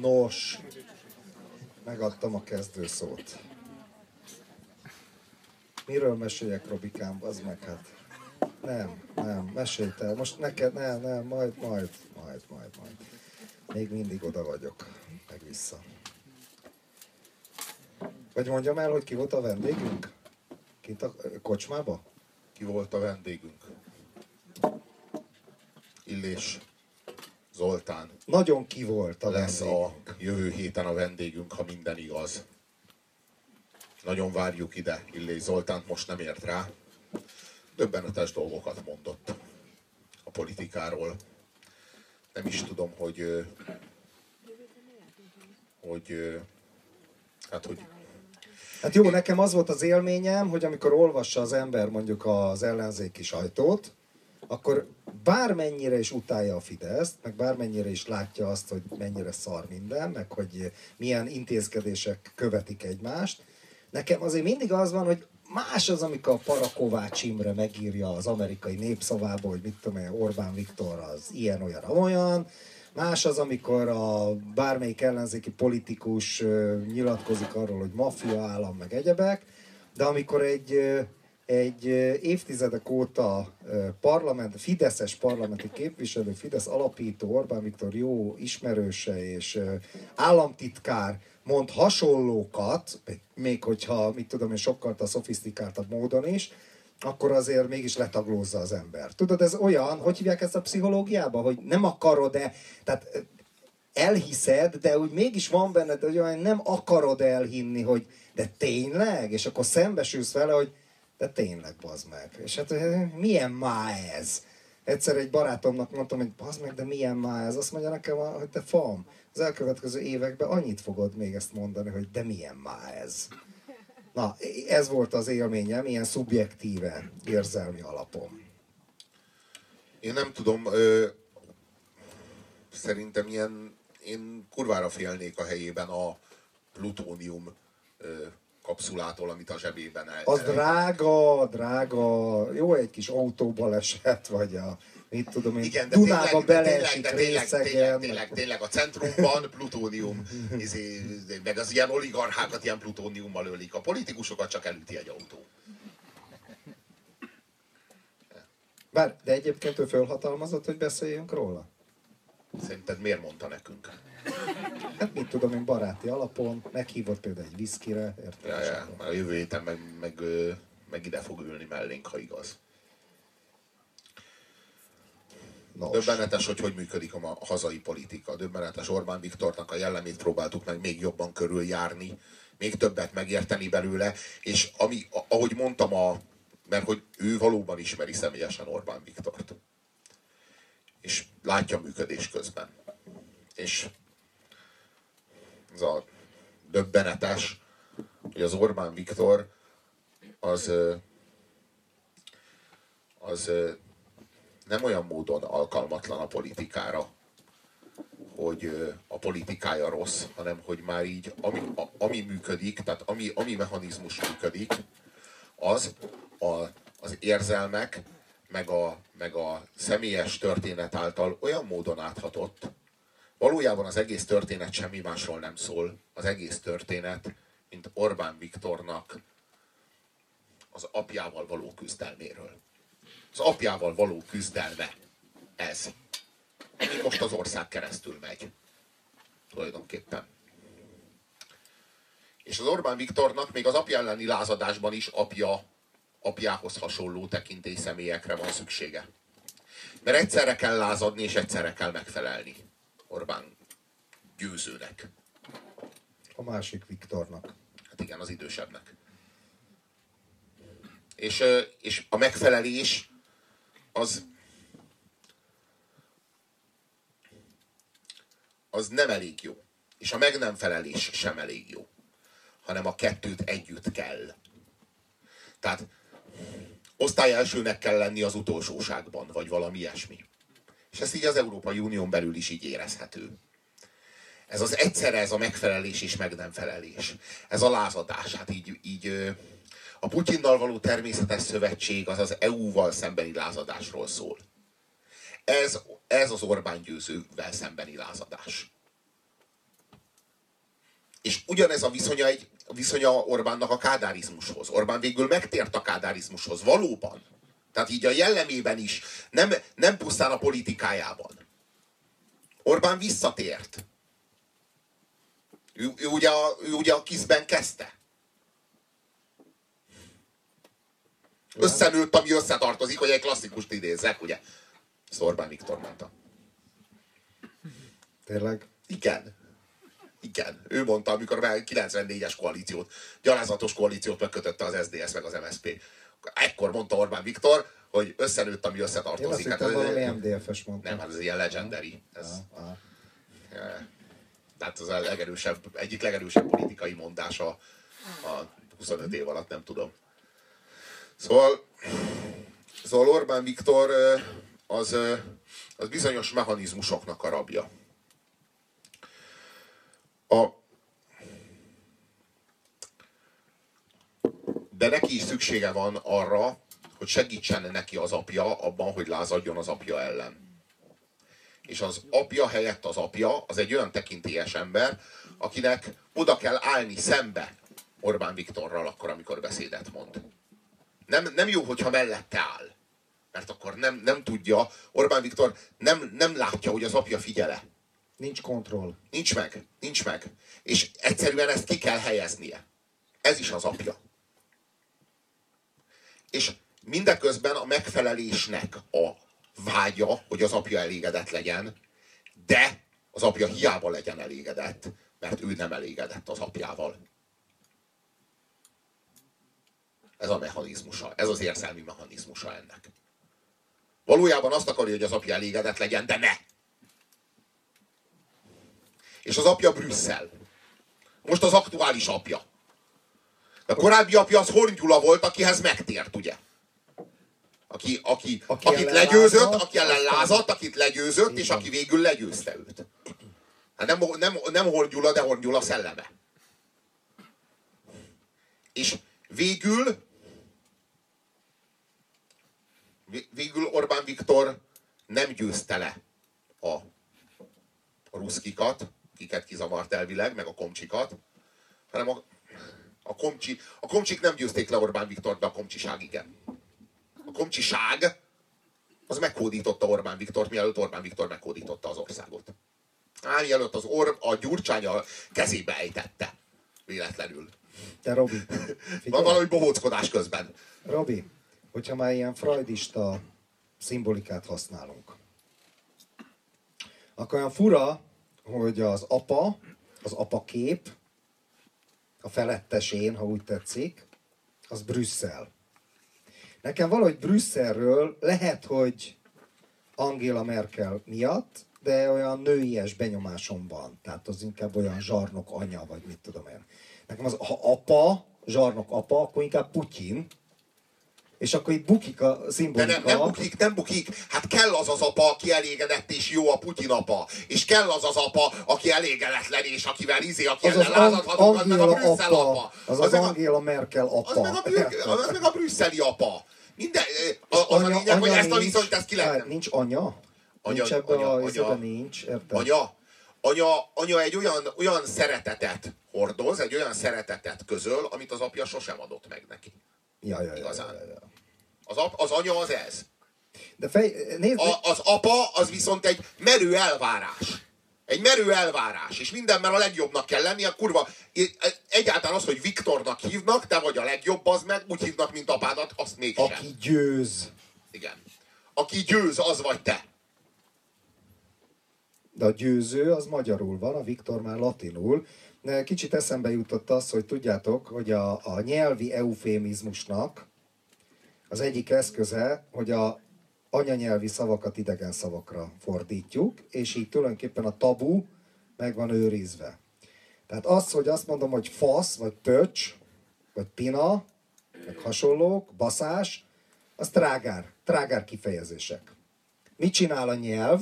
Nos, megadtam a kezdőszót. Miről meséljek, Robikám, az meg hát. Nem, nem, mesélj te. Most neked, nem, nem, majd, majd, majd, majd, majd. Még mindig oda vagyok, meg vissza. Vagy mondjam el, hogy ki volt a vendégünk? Kint a kocsmába? Ki volt a vendégünk? Illés Zoltán. Nagyon ki volt a Lesz a jövő héten a vendégünk, ha minden igaz. Nagyon várjuk ide. Illés Zoltánt most nem ért rá. Döbbenetes dolgokat mondott a politikáról. Nem is tudom, hogy hogy hát, hogy Hát jó, nekem az volt az élményem, hogy amikor olvassa az ember mondjuk az ellenzéki sajtót, akkor bármennyire is utálja a Fideszt, meg bármennyire is látja azt, hogy mennyire szar minden, meg hogy milyen intézkedések követik egymást, nekem azért mindig az van, hogy más az, amikor a Parakovács Imre megírja az amerikai népszavába, hogy mit tudom én, Orbán Viktor az ilyen, olyan, olyan, Más az, amikor a bármelyik ellenzéki politikus nyilatkozik arról, hogy maffia állam, meg egyebek, de amikor egy, egy évtizedek óta parlament, fideszes parlamenti képviselő, Fidesz alapító Orbán Viktor jó ismerőse és államtitkár mond hasonlókat, még hogyha, mit tudom én, sokkal a szofisztikáltabb módon is, akkor azért mégis letaglózza az ember. Tudod, ez olyan, hogy hívják ezt a pszichológiába, hogy nem akarod-e, tehát elhiszed, de úgy mégis van benned, hogy olyan nem akarod elhinni, hogy de tényleg? És akkor szembesülsz vele, hogy de tényleg, bazd meg. És hát milyen má ez? Egyszer egy barátomnak mondtam, hogy bazd meg, de milyen má ez? Azt mondja nekem, hogy te fam, az elkövetkező években annyit fogod még ezt mondani, hogy de milyen má ez? Na, ez volt az élményem, ilyen szubjektíve, érzelmi alapon. Én nem tudom, ö, szerintem ilyen, én kurvára félnék a helyében a plutónium ö, kapszulától, amit a zsebében el. Az drága, drága, jó egy kis autóbaleset, vagy a, mit tudom én, Igen, de Dunába tényleg, tényleg, beleesik tényleg, tényleg, részegen. tényleg, tényleg, a centrumban plutónium, izé, meg az ilyen oligarchákat ilyen plutóniummal ölik. A politikusokat csak elüti egy autó. Bár, de egyébként ő fölhatalmazott, hogy beszéljünk róla? Szerinted miért mondta nekünk? Hát mit tudom én, baráti alapon, meghívott például egy viszkire, érted? Ja, ja, a jövő héten meg, meg, meg ide fog ülni mellénk, ha igaz. Nos, Döbbenetes, hogy hogy működik a, ma- a hazai politika. Döbbenetes Orbán Viktornak a jellemét próbáltuk meg még jobban körüljárni, még többet megérteni belőle, és ami, ahogy mondtam, a, mert hogy ő valóban ismeri személyesen Orbán Viktort. És látja működés közben. És ez a döbbenetes, hogy az Orbán Viktor az, az nem olyan módon alkalmatlan a politikára, hogy a politikája rossz, hanem hogy már így, ami, ami működik, tehát ami, ami mechanizmus működik, az a, az érzelmek, meg a, meg a személyes történet által olyan módon áthatott, valójában az egész történet semmi másról nem szól. Az egész történet, mint Orbán Viktornak az apjával való küzdelméről az apjával való küzdelme. Ez. Ami most az ország keresztül megy. Tulajdonképpen. És az Orbán Viktornak még az apja elleni lázadásban is apja, apjához hasonló tekintély személyekre van szüksége. Mert egyszerre kell lázadni, és egyszerre kell megfelelni Orbán győzőnek. a másik Viktornak. Hát igen, az idősebbnek. És, és a megfelelés az az nem elég jó. És a meg nem felelés sem elég jó. Hanem a kettőt együtt kell. Tehát osztály elsőnek kell lenni az utolsóságban, vagy valami ilyesmi. És ez így az Európai Unión belül is így érezhető. Ez az egyszerre ez a megfelelés és meg nem felelés. Ez a lázadás. Hát így, így a Putyinnal való természetes szövetség az az EU-val szembeni lázadásról szól. Ez, ez az Orbán győzővel szembeni lázadás. És ugyanez a viszonya, egy, viszonya Orbánnak a kádárizmushoz. Orbán végül megtért a kádárizmushoz, valóban. Tehát így a jellemében is, nem, nem pusztán a politikájában. Orbán visszatért. Ő, ő, ugye, a, ő ugye a kizben kezdte. Összenőtt, ami összetartozik, hogy egy klasszikust idézzek, ugye? Ezt Orbán Viktor mondta. Tényleg? Igen. Igen. Ő mondta, amikor a 94-es koalíciót, gyalázatos koalíciót megkötötte az SDS meg az MSZP. Ekkor mondta Orbán Viktor, hogy összenőtt, ami összetartozik. Én azt hát, valami MDF-es mondta. Nem, hát ez ilyen legendary. Ez, ah, ah. Tehát az a legerősebb, egyik legerősebb politikai mondása a 25 év alatt, nem tudom. Szóval, szóval Orbán Viktor az, az bizonyos mechanizmusoknak a rabja. A, de neki is szüksége van arra, hogy segítsen neki az apja abban, hogy lázadjon az apja ellen. És az apja helyett az apja, az egy olyan tekintélyes ember, akinek oda kell állni szembe Orbán Viktorral akkor, amikor beszédet mond. Nem, nem jó, hogyha mellette áll. Mert akkor nem, nem tudja, Orbán Viktor nem, nem látja, hogy az apja figyele. Nincs kontroll. Nincs meg, nincs meg. És egyszerűen ezt ki kell helyeznie. Ez is az apja. És mindeközben a megfelelésnek a vágya, hogy az apja elégedett legyen, de az apja hiába legyen elégedett, mert ő nem elégedett az apjával. Ez a mechanizmusa, ez az érzelmi mechanizmusa ennek. Valójában azt akarja, hogy az apja elégedett legyen, de ne! És az apja Brüsszel. Most az aktuális apja. A korábbi apja az Horn Gyula volt, akihez megtért, ugye? Aki, aki, aki akit legyőzött, lázadt, aki ellen lázadt, akit legyőzött, és aki végül legyőzte őt. Hát nem, nem, nem Horn Gyula, de Horn Gyula szelleme. És végül végül Orbán Viktor nem győzte le a, a ruszkikat, kiket kizavart elvileg, meg a komcsikat, hanem a, a, komcsi, a komcsik nem győzték le Orbán Viktor, de a komcsiság igen. A komcsiság az meghódította Orbán Viktort, mielőtt Orbán Viktor meghódította az országot. Á, mielőtt az Or, a Gyurcsány a kezébe ejtette. Véletlenül. Te Robi. Van valami bohóckodás közben. Robi, hogyha már ilyen freudista szimbolikát használunk, akkor olyan fura, hogy az apa, az apa kép, a felettesén, ha úgy tetszik, az Brüsszel. Nekem valahogy Brüsszelről lehet, hogy Angela Merkel miatt, de olyan nőies benyomásom van. Tehát az inkább olyan zsarnok anya, vagy mit tudom én. Nekem az, ha apa, zsarnok apa, akkor inkább Putyin, és akkor itt bukik a szimbolika. De nem, nem bukik, nem bukik. Hát kell az az apa, aki elégedett és jó a Putyin apa. És kell az az apa, aki elégedetlen és akivel izé, aki az ellen lázadhatunk, az meg a Brüsszel apa. apa. Az az, az Angela Merkel apa. Az meg a, az meg a brüsszeli apa. Minden, az, az anya, a lényeg, hogy ezt a viszonyt ezt ki lehet. Nincs anya? Anya, nincs ebben anya, a anya, nincs, érted? Anya, anya, anya egy olyan, olyan szeretetet hordoz, egy olyan szeretetet közöl, amit az apja sosem adott meg neki. Ja, ja, Igazán. Ja, ja, ja. Az, ap, az anya az ez. De fej, nézd, a, az apa az viszont egy merő elvárás. Egy merő elvárás, és mindenben a legjobbnak kell lenni, a kurva. Egyáltalán az, hogy Viktornak hívnak, te vagy a legjobb, az meg úgy hívnak, mint apádat, azt mégsem. Aki győz. Igen. Aki győz, az vagy te. De a győző az magyarul van, a Viktor már latinul. Kicsit eszembe jutott az, hogy tudjátok, hogy a, a nyelvi eufémizmusnak az egyik eszköze, hogy a anyanyelvi szavakat idegen szavakra fordítjuk, és így tulajdonképpen a tabu meg van őrizve. Tehát az, hogy azt mondom, hogy fasz, vagy pöcs, vagy pina, meg hasonlók, baszás, az trágár, trágár kifejezések. Mit csinál a nyelv?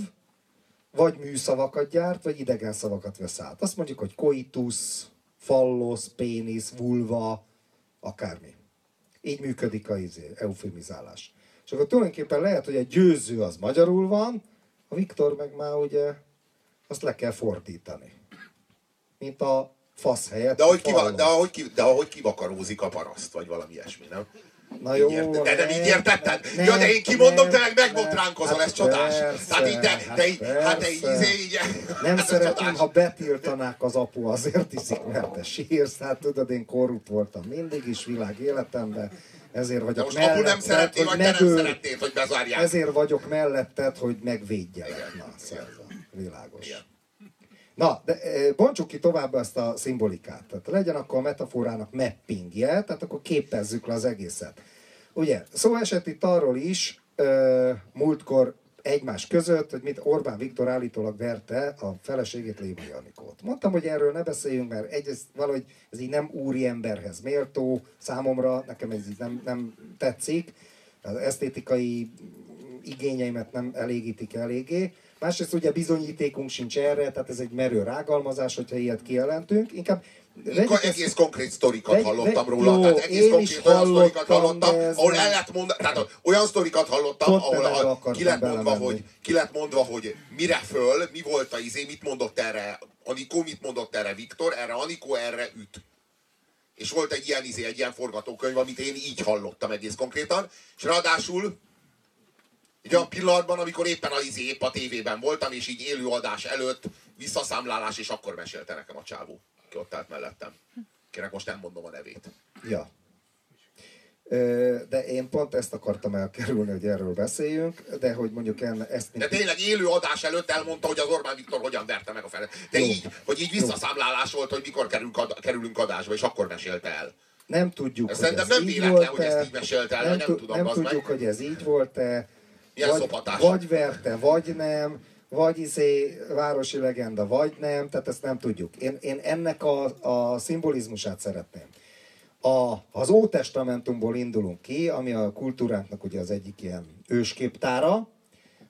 Vagy műszavakat gyárt, vagy idegen szavakat vesz át. Azt mondjuk, hogy koitus, fallos, pénisz, vulva, akármi. Így működik a izé, eufemizálás. És akkor tulajdonképpen lehet, hogy a győző az magyarul van, a Viktor meg már ugye azt le kell fordítani. Mint a fasz helyett. De ahogy, kiva, de, ahogy, ki, de ahogy kivakarózik a paraszt, vagy valami ilyesmi, nem? Na jó, Így érted? de nem így nem, értetted? nem, ja, de én kimondom, nem, te meg megbotránkozol, nem. ez csodás. Hát persze, Tehát így, te, te így, hát te így, izé, így, Nem hát szeretném, ha betiltanák az apu, azért iszik, mert te sírsz. Hát tudod, én korrupt voltam mindig is világ életemben. Ezért De vagyok most apu nem melletted, szeretné, vagy te nem szeretnéd, hogy bezárják. Ezért vagyok melletted, hogy megvédjelek. Na, szóval, világos. Na, de eh, bontsuk ki tovább ezt a szimbolikát. Tehát legyen akkor a metaforának mappingje, tehát akkor képezzük le az egészet. Ugye, szó esett itt arról is, múltkor egymás között, hogy mit Orbán Viktor állítólag verte a feleségét Lévai Anikót. Mondtam, hogy erről ne beszéljünk, mert egyrészt valahogy ez így nem úri emberhez méltó számomra, nekem ez így nem, nem tetszik, az esztétikai igényeimet nem elégítik eléggé. Másrészt ugye bizonyítékunk sincs erre, tehát ez egy merő rágalmazás, hogyha ilyet kijelentünk. Inkább vegyük Ko- ezt- egész konkrét sztorikat Vegy- hallottam vegy- róla, jó, tehát egész konkrét olyan sztorikat hallottam, ahol el lett mondani, tehát olyan sztorikat hallottam, Pont ahol a, ki lett mondva, hogy, ki lett mondva, hogy mire föl, mi volt a izé, mit mondott erre Anikó, mit mondott erre Viktor, erre Anikó, erre üt. És volt egy ilyen, izé, egy ilyen forgatókönyv, amit én így hallottam egész konkrétan, és ráadásul egy olyan pillanatban, amikor éppen a izé, épp a tévében voltam, és így élő adás előtt visszaszámlálás, és akkor mesélte nekem a csávó, aki ott állt mellettem. Kinek most nem mondom a nevét. Ja. De én pont ezt akartam elkerülni, hogy erről beszéljünk, de hogy mondjuk en- ezt De mint tényleg élő adás előtt elmondta, hogy az Orbán Viktor hogyan verte meg a fele. De Jó. így, hogy így visszaszámlálás volt, hogy mikor kerülünk, ad, kerülünk adásba, és akkor mesélte el. nem tudjuk, Ez hogy ez nem így hogy volt-e, ezt így mesélte el, vagy nem tu- tudom, nem bazd meg. tudjuk, hogy ez így volt-e, Milyen vagy, szopatás. vagy verte, vagy nem, vagy izé városi legenda, vagy nem, tehát ezt nem tudjuk. Én, én ennek a, a szimbolizmusát szeretném. A, az Ótestamentumból indulunk ki, ami a kultúránknak ugye az egyik ilyen ősképtára,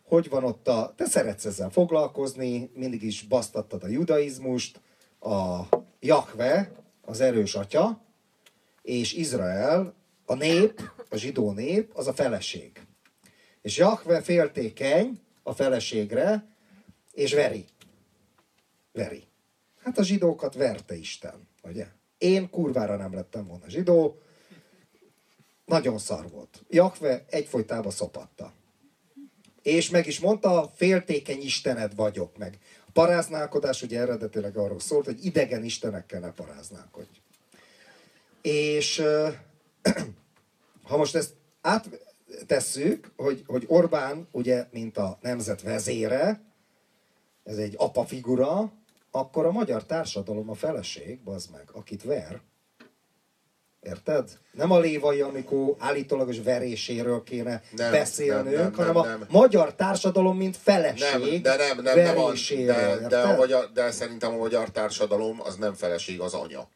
hogy van ott a... Te szeretsz ezzel foglalkozni, mindig is basztattad a judaizmust, a Jahve, az erős atya, és Izrael, a nép, a zsidó nép, az a feleség. És Jahve féltékeny a feleségre, és veri. Veri. Hát a zsidókat verte Isten, ugye? Én kurvára nem lettem volna zsidó, nagyon szar volt. Jahve egyfolytában szopatta. És meg is mondta, féltékeny istened vagyok meg. A paráználkodás ugye eredetileg arról szólt, hogy idegen istenekkel ne paráználkodj. És ha most ezt áttesszük, hogy, hogy Orbán ugye, mint a nemzet vezére, ez egy apa figura, akkor a magyar társadalom a feleség, bazd meg, akit ver. Érted? Nem a Lévai Anikó állítólagos veréséről kéne Nem, beszélnünk, nem, nem, hanem nem, a nem. magyar társadalom, mint feleség Nem, de nem, nem, nem, a, veréséről. de, de, érted? a magyar, de szerintem a magyar társadalom az nem feleség, az anya.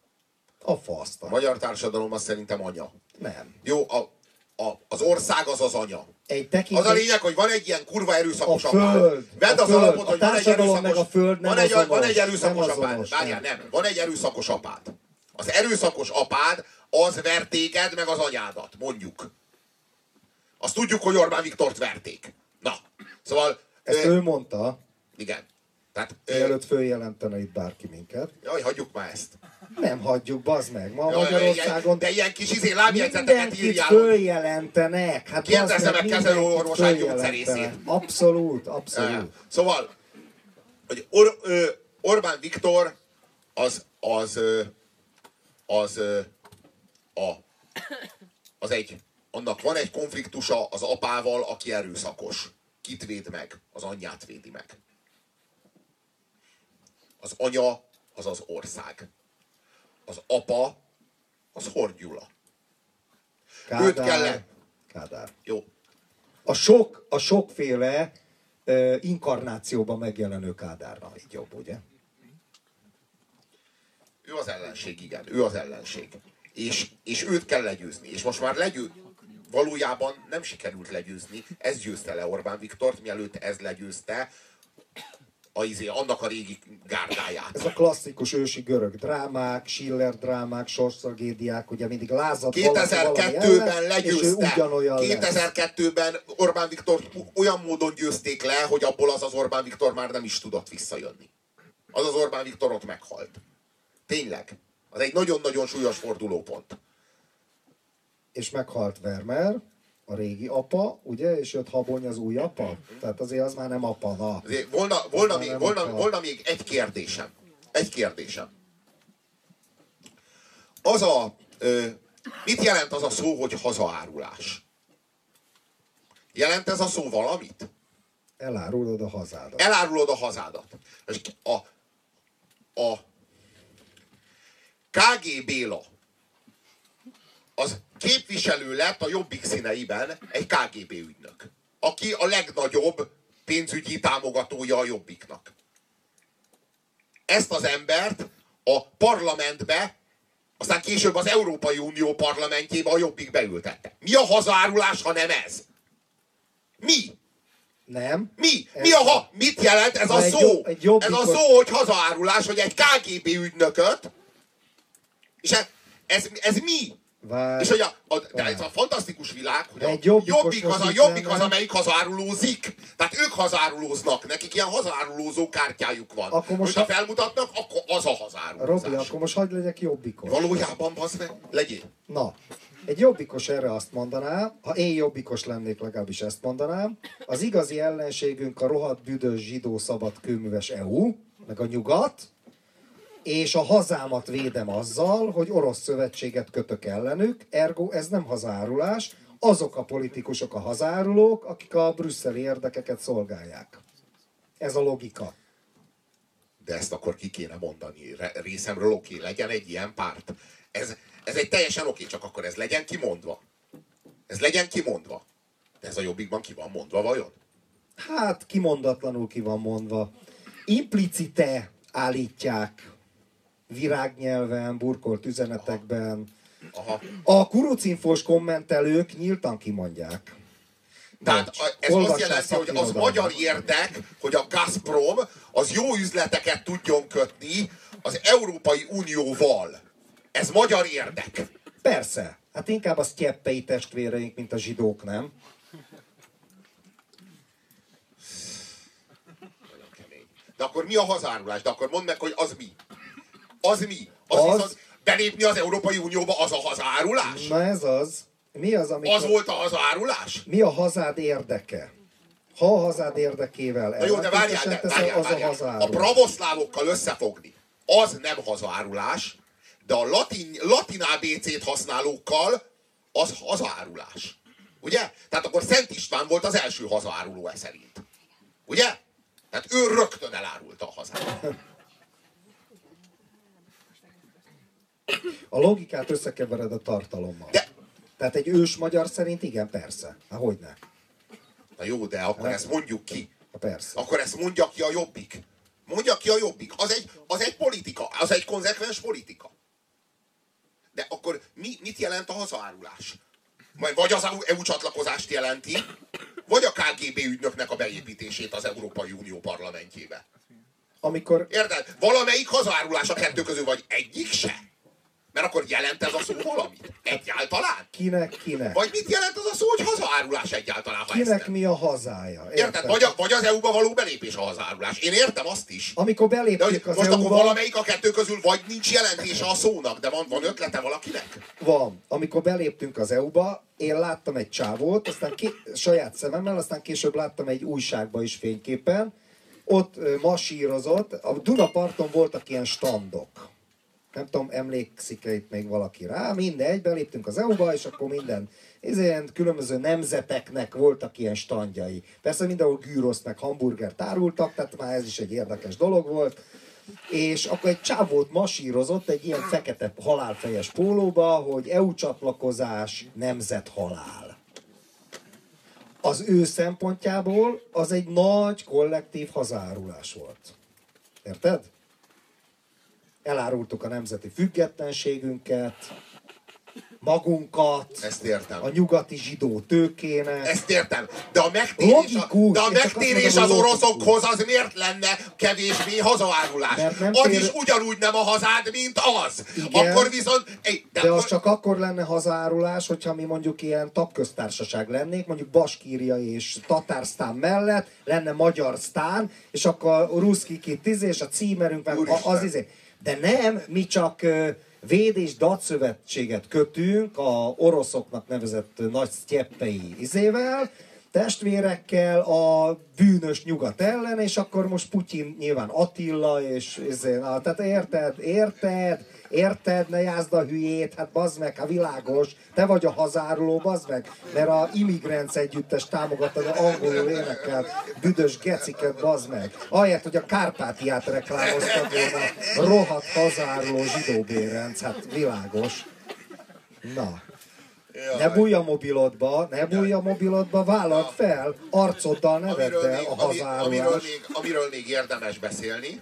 a faszt. A magyar társadalom az szerintem anya. Nem. Jó, a, a, az ország az az anya. Egy Az tekintés... a lényeg, hogy van egy ilyen kurva erőszakos A apád. föld, Vedd a az föld, alapot, hogy van egy erőszakos, a föld van egy, van azonos, egy erőszakos nem apád. azonos, Várjál, nem. nem. Van egy erőszakos apád. Az erőszakos apád az vertéged meg az anyádat, mondjuk. Azt tudjuk, hogy Orbán Viktort verték. Na, szóval... Ezt ö, ő mondta, Igen. Tehát, mielőtt följelentene itt bárki minket. jaj, hagyjuk már ezt. Nem hagyjuk, bazd meg. Ma Jaj, Magyarországon de ilyen kis izé lábjegyzeteket írjál. följelentenek. Hát Kérdezze meg kezelőorvosát, följelentenek. gyógyszerészét. Abszolút, abszolút. Szóval, hogy Or, ö, Orbán Viktor az, az, ö, az, ö, a, az egy, annak van egy konfliktusa az apával, aki erőszakos. Kit véd meg? Az anyját védi meg. Az anya az az ország. Az apa az Hordyula. őt kell- Kádár. Jó, A, sok, a sokféle uh, inkarnációban megjelenő Kádárra. Így jobb, ugye? Ő az ellenség, igen. Ő az ellenség. És, és őt kell legyőzni. És most már legyő... Valójában nem sikerült legyőzni. Ez győzte le Orbán Viktort, mielőtt ez legyőzte a, izé, annak a régi gárdáját. Ez a klasszikus ősi görög drámák, Schiller drámák, sorstragédiák, ugye mindig lázad valaki valami 2002-ben ellen, és ő legyőzte. ugyanolyan lesz. 2002-ben Orbán Viktor olyan módon győzték le, hogy abból az az Orbán Viktor már nem is tudott visszajönni. Az az Orbán Viktor ott meghalt. Tényleg. Az egy nagyon-nagyon súlyos fordulópont. És meghalt Vermeer, a régi apa, ugye, és jött Habony az új apa. Tehát azért az már nem apa, na. Azért volna, volna, még, volna, apa. volna még egy kérdésem. Egy kérdésem. Az a... Ö, mit jelent az a szó, hogy hazaárulás? Jelent ez a szó valamit? Elárulod a hazádat. elárulod a hazádat. És a, a KG Béla az képviselő lett a Jobbik színeiben egy KGB ügynök, aki a legnagyobb pénzügyi támogatója a Jobbiknak. Ezt az embert a parlamentbe, aztán később az Európai Unió parlamentjébe a Jobbik beültette. Mi a hazárulás, ha nem ez? Mi? Nem? Mi? Ez Mi a ha? Mit jelent ez a szó? egy Ez jobbikos- a szó, hogy hazaárulás, hogy egy KGB ügynököt, és ez, ez, ez mi? Várj. És hogy a, a, de ez a fantasztikus világ, hogy a jobbik az, a jobbik az, amelyik hazárulózik. Tehát ők hazárulóznak, nekik ilyen hazárulózó kártyájuk van. Akkor most Hogyha ha- felmutatnak, akkor az a hazárulózás. Robi, akkor most hagyd legyek jobbikos. Valójában, bazd meg, legyél. Na, egy jobbikos erre azt mondaná, ha én jobbikos lennék, legalábbis ezt mondanám, az igazi ellenségünk a rohadt büdös zsidó szabad kőműves EU, meg a nyugat, és a hazámat védem azzal, hogy orosz szövetséget kötök ellenük, ergo ez nem hazárulás, azok a politikusok a hazárulók, akik a brüsszeli érdekeket szolgálják. Ez a logika. De ezt akkor ki kéne mondani. Részemről oké, legyen egy ilyen párt. Ez, ez egy teljesen oké, csak akkor ez legyen kimondva. Ez legyen kimondva. De ez a jobbikban ki van mondva vajon? Hát kimondatlanul ki van mondva. Implicite állítják virágnyelven, burkolt üzenetekben. Aha. A kurucinfos kommentelők nyíltan kimondják. Tehát ez azt Olvassál jelenti, hogy az magyar érdek, hogy a Gazprom az jó üzleteket tudjon kötni az Európai Unióval. Ez magyar érdek. Persze. Hát inkább a sztyeppei testvéreink, mint a zsidók, nem? De akkor mi a hazárulás? De akkor mondd meg, hogy az mi? Az mi? Az, Az- az... Belépni az Európai Unióba az a hazárulás? Na ez az. Mi az, amikor... Az volt a hazárulás? Mi a hazád érdeke? Ha a hazád érdekével Na jó, de várjál, de, várjál, az a várjál. A hazárulás. pravoszlávokkal összefogni, az nem hazárulás, de a latin, latin ABC-t használókkal az hazárulás. Ugye? Tehát akkor Szent István volt az első hazáruló e szerint. Ugye? Tehát ő rögtön elárulta a hazát. A logikát összekevered a tartalommal. De, Tehát egy ős magyar szerint igen, persze. Há, hogyne? na jó, de akkor ezt mondjuk ki. Persze. Akkor ezt mondja ki a jobbik. Mondja ki a jobbik. Az egy, az egy politika. Az egy konzekvens politika. De akkor mi, mit jelent a hazárulás? Majd vagy az EU csatlakozást jelenti, vagy a KGB ügynöknek a beépítését az Európai Unió parlamentjébe. Amikor Érted? Valamelyik hazárulás a kettő közül, vagy egyik se. Mert akkor jelent ez a szó valamit? Egyáltalán? kinek, kinek? Vagy mit jelent az a szó, hogy hazárulás egyáltalán, ha Kinek mi a hazája? Érted? Vagy, a, vagy az EU-ba való belépés a hazárulás. Én értem azt is. Amikor beléptünk az most akkor EU-ba, valamelyik a kettő közül vagy nincs jelentése a szónak, de van, van ötlete valakinek? van. Amikor beléptünk az EU-ba, én láttam egy csávót, aztán ki, saját szememmel, aztán később láttam egy újságba is fényképen, ott masírozott, a Dunaparton voltak ilyen standok. Nem tudom, emlékszik-e itt még valaki rá, mindegy, beléptünk az EU-ba, és akkor minden, ilyen különböző nemzeteknek voltak ilyen standjai. Persze mindenhol gűroszt meg hamburgert árultak, tehát már ez is egy érdekes dolog volt. És akkor egy csávót masírozott egy ilyen fekete halálfejes pólóba, hogy EU csatlakozás, nemzethalál. Az ő szempontjából az egy nagy kollektív hazárulás volt. Érted? Elárultuk a nemzeti függetlenségünket, magunkat, Ezt értem. a nyugati zsidó tőkének. Ezt értem. De a megtérés, a, Logikus. de a megtérés mondom, az oroszokhoz az miért lenne kevésbé hazaárulás? Az tér- is ugyanúgy nem a hazád, mint az. Igen. Akkor viszont... Ej, de, De akkor, az csak akkor lenne hazárulás, hogyha mi mondjuk ilyen tagköztársaság lennék, mondjuk Baskíria és Tatársztán mellett lenne Magyarsztán, és akkor a Ruszki kit izé, és a címerünk meg az izé. De nem, mi csak véd és datszövetséget kötünk a oroszoknak nevezett nagy sztyeppei izével, testvérekkel a bűnös nyugat ellen, és akkor most Putyin nyilván Attila, és na, tehát érted, érted, érted, ne jázd a hülyét, hát bazd meg, hát világos, te vagy a hazáruló, bazd meg, mert a Immigrants együttes támogattad a angolul énekel, büdös geciket, bazd meg. Ahelyett, hogy a Kárpátiát reklámoztad volna, rohadt hazáruló zsidóbérenc, hát világos. Na. Ne bújj a mobilodba, ne bújj a mobilodba, vállalt fel, arcoddal neveddel a ami, amiről, még, amiről még érdemes beszélni,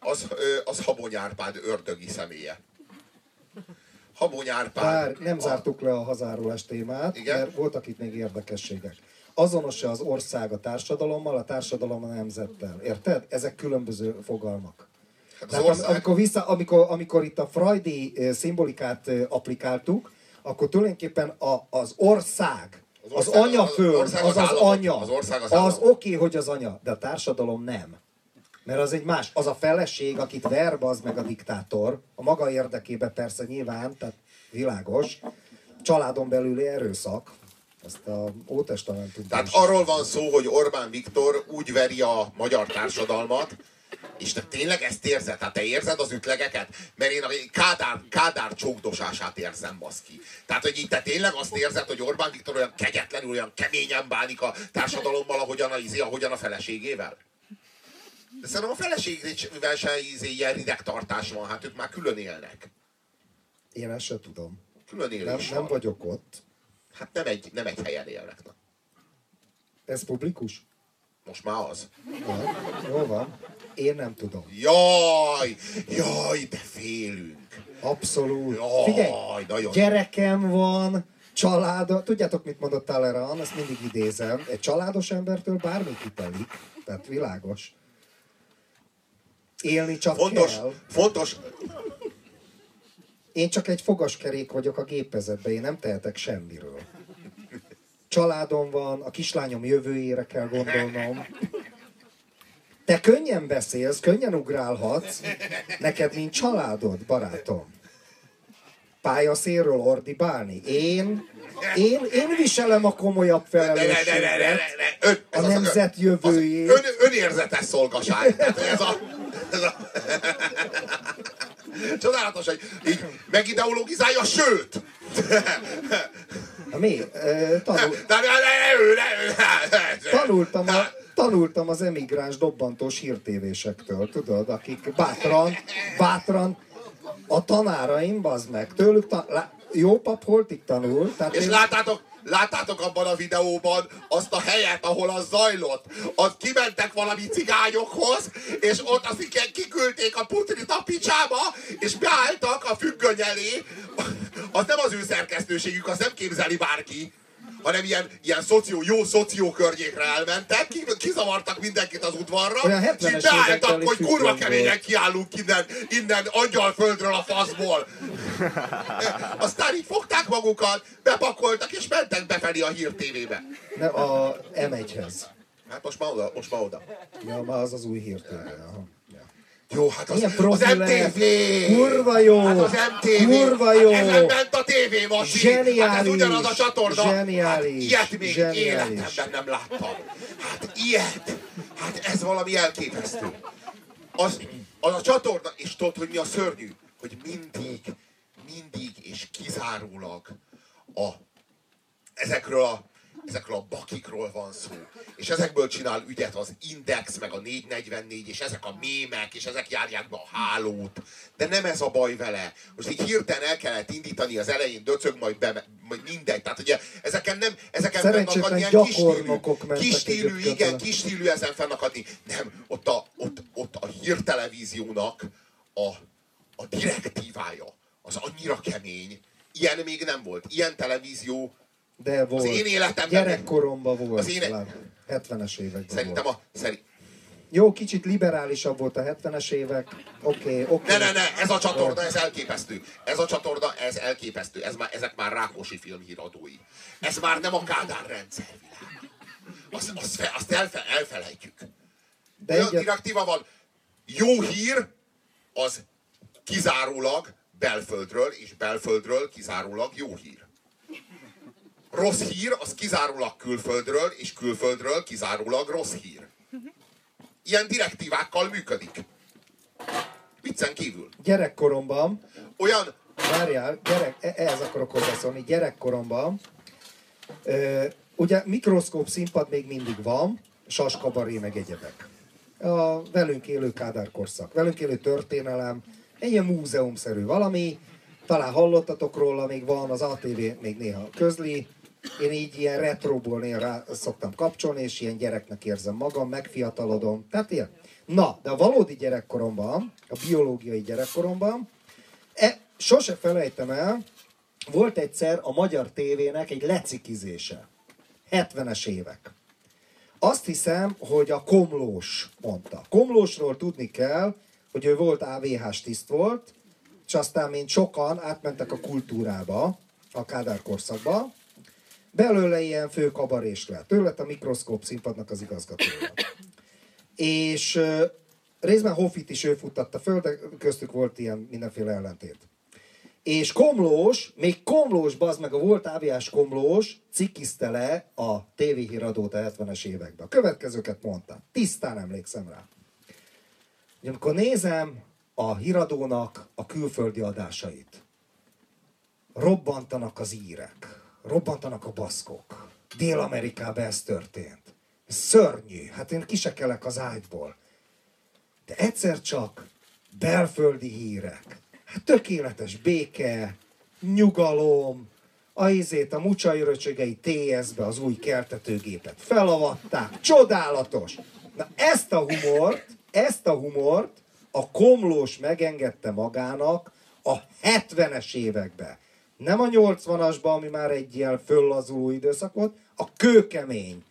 az, az Habony Árpád ördögi személye. Habony Árpád... Bár nem a- zártuk le a hazárulás témát, Igen? mert voltak itt még érdekességek. Azonos-e az ország a társadalommal, a társadalom a nemzettel? Érted? Ezek különböző fogalmak. Hát az Tehát ország- amikor, vissza, amikor, amikor itt a freudi szimbolikát applikáltuk, akkor tulajdonképpen a, az ország, Az az, ország- anyaföld, az ország az az az, államot- anya. az ország az az oké, hogy az anya, de a társadalom nem. Mert az egy más, az a feleség, akit verb, az meg a diktátor, a maga érdekébe persze nyilván, tehát világos, családon belüli erőszak, ezt a Ótestamentumban Tehát arról van szó, hogy Orbán Viktor úgy veri a magyar társadalmat, és te tényleg ezt érzed? Tehát te érzed az ütlegeket? Mert én a Kádár, Kádár csókdosását érzem, baszki. Tehát, hogy itt te tényleg azt érzed, hogy Orbán Viktor olyan kegyetlenül, olyan keményen bánik a társadalommal, ahogyan a, izé, ahogyan a feleségével? De szerintem a feleségével se izé, ilyen ridegtartás van, hát ők már külön élnek. Én ezt se tudom. Külön Nem, élés nem van. vagyok ott. Hát nem egy, nem egy helyen élnek. Na. Ez publikus? Most már az. Jó van. Én nem tudom. Jaj, jaj, de félünk. Abszolút. Jaj, Figyelj, nagyon. gyerekem van, család, tudjátok, mit mondott Talleyrand, ezt mindig idézem. Egy családos embertől bármi kitelik, tehát világos. Élni csak Fontos, kell. fontos, Én csak egy fogaskerék vagyok a gépezetben, én nem tehetek semmiről. Családom van, a kislányom jövőjére kell gondolnom. Te könnyen beszélsz, könnyen ugrálhatsz, neked nincs családod, barátom. Pályaszélről ordibálni. Én, én, én viselem a komolyabb ne, ne, ne, ne, ne, ne, felelősséget. Ön, A az- nemzet az jövőjét. Ön, önérzetes szolgaság. Tehát ez a, ez a, Csodálatos, hogy így megideologizálja, sőt! Mi? Tanul. Tanultam, a, tanultam az emigráns dobbantós hírtévésektől, tudod, akik bátran, bátran a tanáraim, bazd meg, tőlük, ta, lá, jó pap holtig tanul, tehát És én, láttátok, láttátok abban a videóban azt a helyet, ahol az zajlott? Az kimentek valami cigányokhoz, és ott ki- kiküldték a putrit a picsába, és beálltak a függöny elé. Az nem az ő szerkesztőségük, az nem képzeli bárki hanem ilyen, ilyen szoció, jó szoció környékre elmentek, ki, kizavartak mindenkit az udvarra, és 70-es így beálltak, hogy kurva keményen kiállunk innen, innen angyalföldről a faszból. Aztán így fogták magukat, bepakoltak és mentek befelé a hírtévébe. ne, a M1-hez. Hát most már oda, most már oda. Ja, már az az új. Aha. Jó, hát az, az MTV! Kurva jó! Hát az MTV! Kurva jó! Hát ezen ment a tévé, Masi! Hát ez Zseniális! ugyanaz a csatorna! Zseniális! Hát ilyet még Zseniális! életemben nem láttam. Hát ilyet! Hát ez valami elképesztő. Az, az a csatorna, és tudod, hogy mi a szörnyű? Hogy mindig, mindig és kizárólag a, ezekről a ezekről a bakikról van szó. És ezekből csinál ügyet az Index, meg a 444, és ezek a mémek, és ezek járják be a hálót. De nem ez a baj vele. Most így hirtelen el kellett indítani, az elején döcög, majd, be, majd mindegy. Tehát ugye ezeken nem, ezeken fennakadni ilyen gyakornokok mentek kis stílű, egyébként igen, vele. kis stílű ezen fennakadni. Nem, ott a, ott, ott a hírtelevíziónak a, a direktívája az annyira kemény, ilyen még nem volt. Ilyen televízió De volt. én életemben- Gyerekkoromban volt. Az én- lát. 70-es években Szerintem volt. a... Szeri... Jó, kicsit liberálisabb volt a 70-es évek. Oké, oké. Ne, ne, ne, ez a csatorna, ez elképesztő. Ez a csatorna, ez elképesztő. Ez már, ezek már Rákosi filmhíradói. Ez már nem a Kádár rendszer világ. Azt, azt, fe, azt elfe, elfelejtjük. De Olyan egyet- direktíva van, jó hír, az kizárólag belföldről, és belföldről kizárólag jó hír. Rossz hír, az kizárólag külföldről, és külföldről kizárólag rossz hír. Ilyen direktívákkal működik. Viccen kívül. Gyerekkoromban, Olyan, várjál, gyerek, e- ehhez akarok hozzászólni, gyerekkoromban, ö, ugye mikroszkóp színpad még mindig van, saskabaré meg egyebek. A velünk élő Kádár korszak, velünk élő történelem, egy ilyen múzeumszerű valami, talán hallottatok róla, még van, az ATV még néha közli, én így ilyen retroból néha rá szoktam kapcsolni, és ilyen gyereknek érzem magam, megfiatalodom, tehát ilyen. Na, de a valódi gyerekkoromban, a biológiai gyerekkoromban, e, sose felejtem el, volt egyszer a magyar tévének egy lecikizése. 70-es évek. Azt hiszem, hogy a Komlós mondta. Komlósról tudni kell, hogy ő volt AVH-s tiszt volt, és aztán, mint sokan, átmentek a kultúrába, a Kádár korszakba. Belőle ilyen fő kabarés lett. Ő a mikroszkóp színpadnak az igazgatója. És részben Hoffit is ő futtatta föl, de köztük volt ilyen mindenféle ellentét. És Komlós, még Komlós, bazd meg a volt AVS Komlós, cikizte le a tévéhíradót a 70-es években. A következőket mondta. Tisztán emlékszem rá. Amikor nézem a híradónak a külföldi adásait, robbantanak az írek, robbantanak a baszkok. Dél-Amerikában ez történt. Ez szörnyű. Hát én kisekelek az ágyból. De egyszer csak belföldi hírek. Hát tökéletes béke, nyugalom, a izét, a mucsai röcsögei TS-be az új keltetőgépet felavatták. Csodálatos! Na ezt a humort, ezt a humort a komlós megengedte magának a 70-es években. Nem a 80-asban, ami már egy ilyen föllazuló időszak volt, a kőkemény,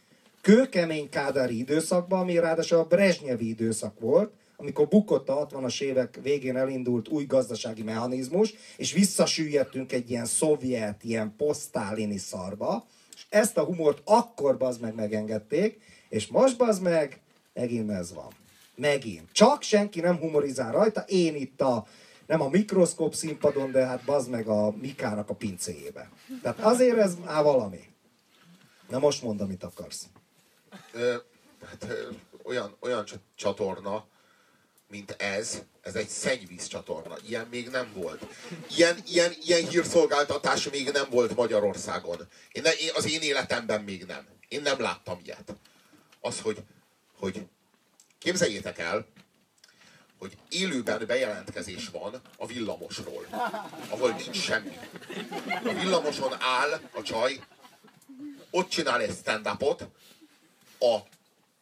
kőkemény kádári időszakban, ami ráadásul a Brezsnyevi időszak volt, amikor bukott a 60-as évek végén elindult új gazdasági mechanizmus, és visszasüllyedtünk egy ilyen szovjet, ilyen posztálini szarba, és ezt a humort akkor bazd meg megengedték, és most bazd meg, megint ez van. Megint. Csak senki nem humorizál rajta, én itt a, nem a mikroszkóp színpadon, de hát bazd meg a Mikának a pincéjébe. Tehát azért ez már valami. Na most mondd, amit akarsz. ö, hát, ö, olyan, olyan csa- csatorna, mint ez, ez egy szennyvíz csatorna. Ilyen még nem volt. Ilyen, ilyen, ilyen hírszolgáltatás még nem volt Magyarországon. Én, ne, én, az én életemben még nem. Én nem láttam ilyet. Az, hogy, hogy képzeljétek el, hogy élőben bejelentkezés van a villamosról, ahol nincs semmi. A villamoson áll a csaj, ott csinál egy stand-upot, a,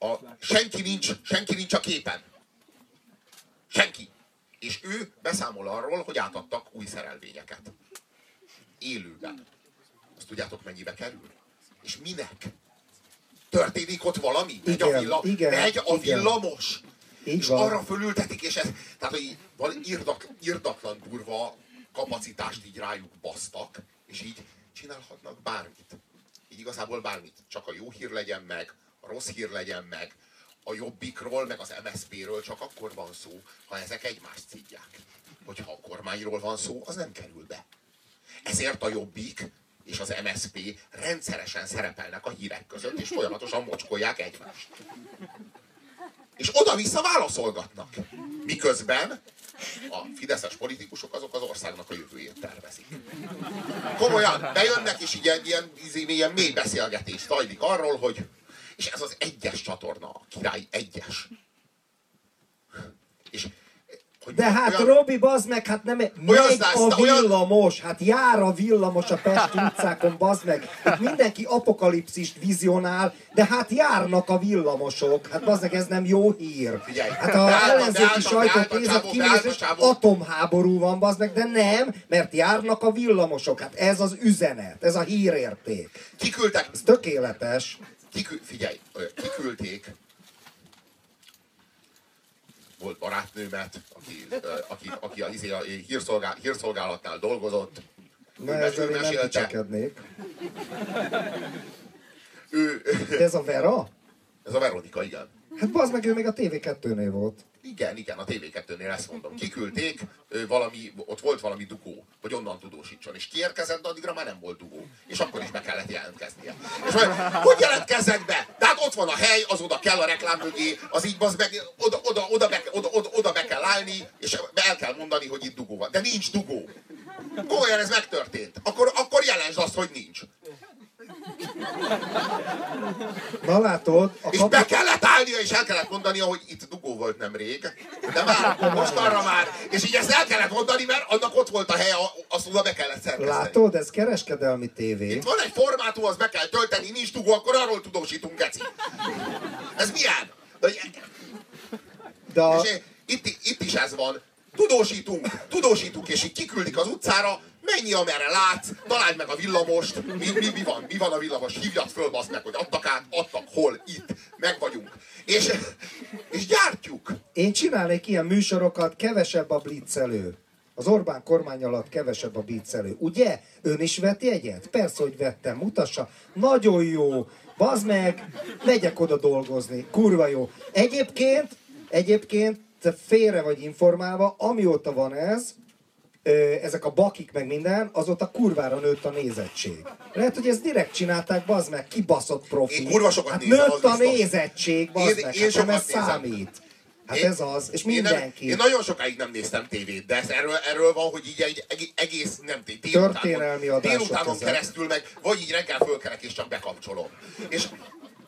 a, senki, nincs, senki nincs a képen. Senki. És ő beszámol arról, hogy átadtak új szerelvényeket. Élőben. Azt tudjátok mennyibe kerül? És minek? Történik ott valami? Megy a, villa, igen, megy a igen. villamos. És van. arra fölültetik, és ez, tehát hogy van irdak, irdatlan durva kapacitást így rájuk basztak, és így csinálhatnak bármit. Így igazából bármit. Csak a jó hír legyen meg, a rossz hír legyen meg, a jobbikról, meg az MSZP-ről csak akkor van szó, ha ezek egymást szidják. Hogyha a kormányról van szó, az nem kerül be. Ezért a jobbik és az MSZP rendszeresen szerepelnek a hírek között, és folyamatosan mocskolják egymást. És oda-vissza válaszolgatnak. Miközben a fideszes politikusok azok az országnak a jövőjét tervezik. Komolyan, bejönnek, és ilyen, ilyen, ilyen, ilyen mély beszélgetés zajlik arról, hogy és ez az egyes csatorna, a király egyes. És hogy De hát olyan- Robi, bazd meg, hát nem, Olyan megy száz- a olyan- villamos, hát jár a villamos a Pesti utcákon, bazd meg. Itt mindenki apokalipszist vizionál, de hát járnak a villamosok. Hát bazd meg, ez nem jó hír. Figyelj, Hát a beállt a- ellenzéki beállt a- sajtó beállt a nézett csávó, ki, beállt a és atomháború van, bazd meg, de nem, mert járnak a villamosok. Hát ez az üzenet, ez a hírérték. kiküldtek, Ez tökéletes. kikü, figyelj, kiküldték volt barátnőmet, aki, aki, aki a, izé, a hírszolgál, hírszolgálatnál dolgozott. Na Ő ezzel én nem kicsekednék. Ő, ez a Vera? ez a Veronika, igen. Hát bazd meg, ő még a TV2-nél volt. Igen, igen, a TV2-nél ezt mondom. Kiküldték, valami, ott volt valami dugó, hogy onnan tudósítson. És kiérkezett, de addigra már nem volt dugó. És akkor is be kellett jelentkeznie. És majd, hogy jelentkezzek be? De hát ott van a hely, az oda kell a reklám mögé, az így az meg, oda, oda, oda, be, oda, oda, oda be kell állni, és el kell mondani, hogy itt dugó van. De nincs dugó. Komolyan ez megtörtént. Akkor, akkor jelensd azt, hogy nincs. Na látod, a És be kellett állnia, és el kellett mondania, hogy itt dugó volt nemrég. De már, most arra már. És így ezt el kellett mondani, mert annak ott volt a helye, azt oda be kellett szerkeszteni. Látod, ez kereskedelmi tévé. Itt van egy formátum, az be kell tölteni, nincs dugó, akkor arról tudósítunk, geci. Ez milyen? De. És itt, itt is ez van. Tudósítunk, tudósítunk, és így kiküldik az utcára, Mennyi, amerre látsz, találd meg a villamost, mi, mi, mi van, mi van a villamos, hívjad föl, basz meg, hogy adtak át, adtak, hol, itt, meg vagyunk. És, és gyártjuk. Én csinálnék ilyen műsorokat, kevesebb a blitzelő. Az Orbán kormány alatt kevesebb a blitzelő. Ugye? Ön is vett jegyet? Persze, hogy vettem, mutassa. Nagyon jó. Bazd meg, megyek oda dolgozni. Kurva jó. Egyébként, egyébként te félre vagy informálva, amióta van ez, ezek a bakik meg minden, azóta kurvára nőtt a nézettség. Lehet, hogy ezt direkt csinálták, bazd meg, kibaszott profi. Én kurva sokat hát nézem, nőtt a nézettség, bazd meg, én, hát ez számít. Hát én, ez az, és mindenki. Én, nem, én nagyon sokáig nem néztem tévét, de ez erről, erről van, hogy így egy egész, nem tévé, Történelmi adások délutánon keresztül meg, vagy így reggel fölkelek és csak bekapcsolom. És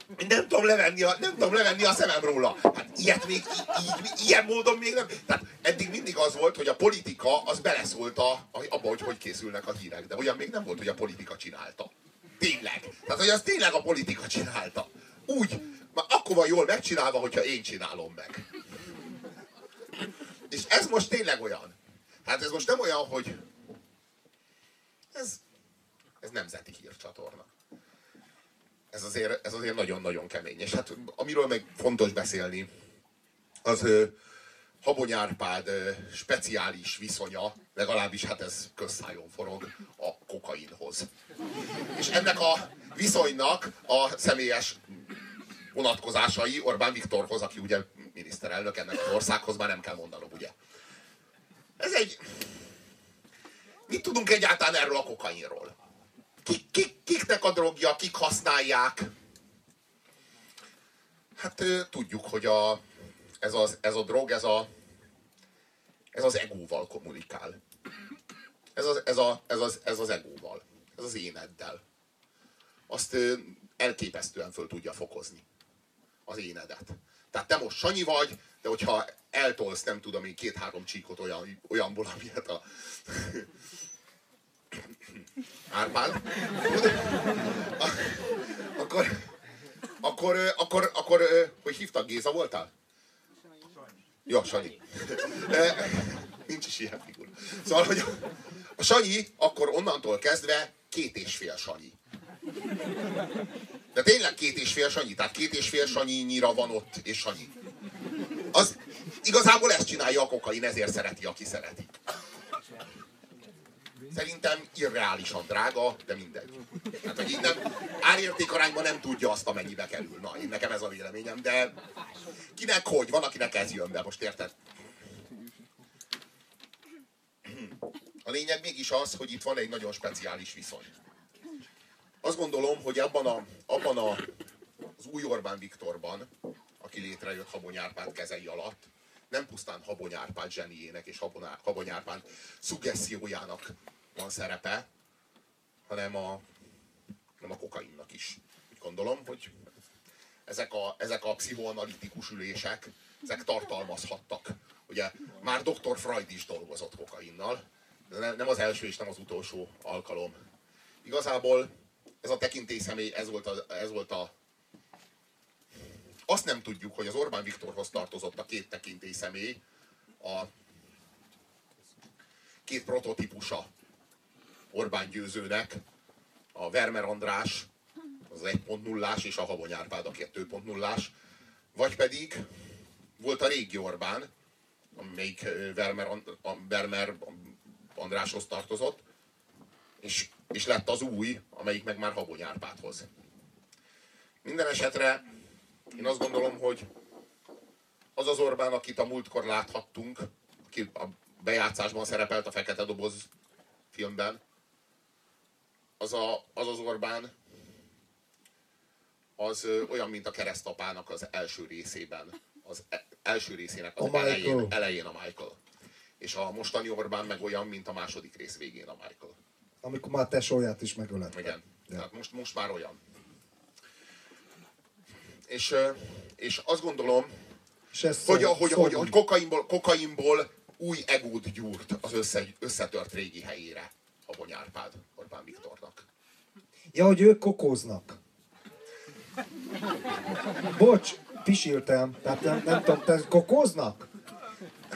nem tudom levenni a, nem tudom levenni a szemem róla. Hát ilyet még, így, ilyen módon még nem. Tehát eddig mindig az volt, hogy a politika az beleszólt a, abba, hogy hogy készülnek a hírek. De olyan még nem volt, hogy a politika csinálta. Tényleg. Tehát, hogy az tényleg a politika csinálta. Úgy, már akkor van jól megcsinálva, hogyha én csinálom meg. És ez most tényleg olyan. Hát ez most nem olyan, hogy ez, ez nemzeti hírcsatorna ez azért, ez azért nagyon-nagyon kemény. És hát amiről meg fontos beszélni, az Habony Árpád speciális viszonya, legalábbis hát ez közszájon forog, a kokainhoz. És ennek a viszonynak a személyes vonatkozásai Orbán Viktorhoz, aki ugye miniszterelnök ennek az országhoz, már nem kell mondanom, ugye. Ez egy... Mit tudunk egyáltalán erről a kokainról? Kik, kik, kiknek a drogja, kik használják? Hát tudjuk, hogy a, ez, az, ez a drog, ez, a, ez az egóval kommunikál. Ez az, ez, a, ez, az, ez az egóval. Ez az éneddel. Azt elképesztően föl tudja fokozni. Az énedet. Tehát te most Sanyi vagy, de hogyha eltolsz, nem tudom én, két-három csíkot olyan, olyanból, amilyet a Árpád, akkor, akkor, akkor, akkor, hogy hívtak, Géza voltál? Jó, Sanyi. Nincs is ilyen figura. Szóval, hogy a Sanyi akkor onnantól kezdve két és fél Sanyi. De tényleg két és fél Sanyi, tehát két és fél Sanyi-nyira van ott, és Sanyi. Az igazából ezt csinálja a kokain, ezért szereti, aki szereti. Szerintem irreálisan drága, de mindegy. Hát, hogy nem, árértékarányban nem tudja azt, amennyibe kerül. Na, én nekem ez a véleményem, de kinek hogy? Van, akinek ez jön be, most érted? A lényeg mégis az, hogy itt van egy nagyon speciális viszony. Azt gondolom, hogy abban, a, abban a, az új Orbán Viktorban, aki létrejött Habony Árpád kezei alatt, nem pusztán Habony zseniének és Habony Árpád szuggesziójának van szerepe, hanem a, hanem a kokainnak is. Úgy gondolom, hogy ezek a, ezek a pszichoanalitikus ülések, ezek tartalmazhattak. Ugye már dr. Freud is dolgozott kokainnal, de nem az első és nem az utolsó alkalom. Igazából ez a tekintély személy, ez volt a, ez volt a azt nem tudjuk, hogy az Orbán Viktorhoz tartozott a két tekintély személy, a két prototípusa Orbán győzőnek, a Vermer András, az 1.0-ás, és a Habony Árpád a 2.0-ás, vagy pedig volt a régi Orbán, amelyik Vermer, Vermer Andráshoz tartozott, és, és lett az új, amelyik meg már Habony Árpádhoz. Minden esetre én azt gondolom, hogy az az Orbán, akit a múltkor láthattunk, aki a bejátszásban szerepelt a Fekete Doboz filmben, az a, az, az Orbán, az olyan, mint a keresztapának az első részében. Az e, első részének az A elején, Michael. elején a Michael. És a mostani Orbán meg olyan, mint a második rész végén a Michael. Amikor már tesóját is megölette. Igen. Ja. Tehát most, most már olyan. És, és azt gondolom, És ez hogy, szó- hogy, szó- hogy, hogy kokainból, kokainból új egót gyúrt az össze, összetört régi helyére a Bonyárpád Orbán Viktornak. Ja, hogy ők kokóznak. Bocs, pisiltem. Tehát nem, nem tudom, te kokóznak?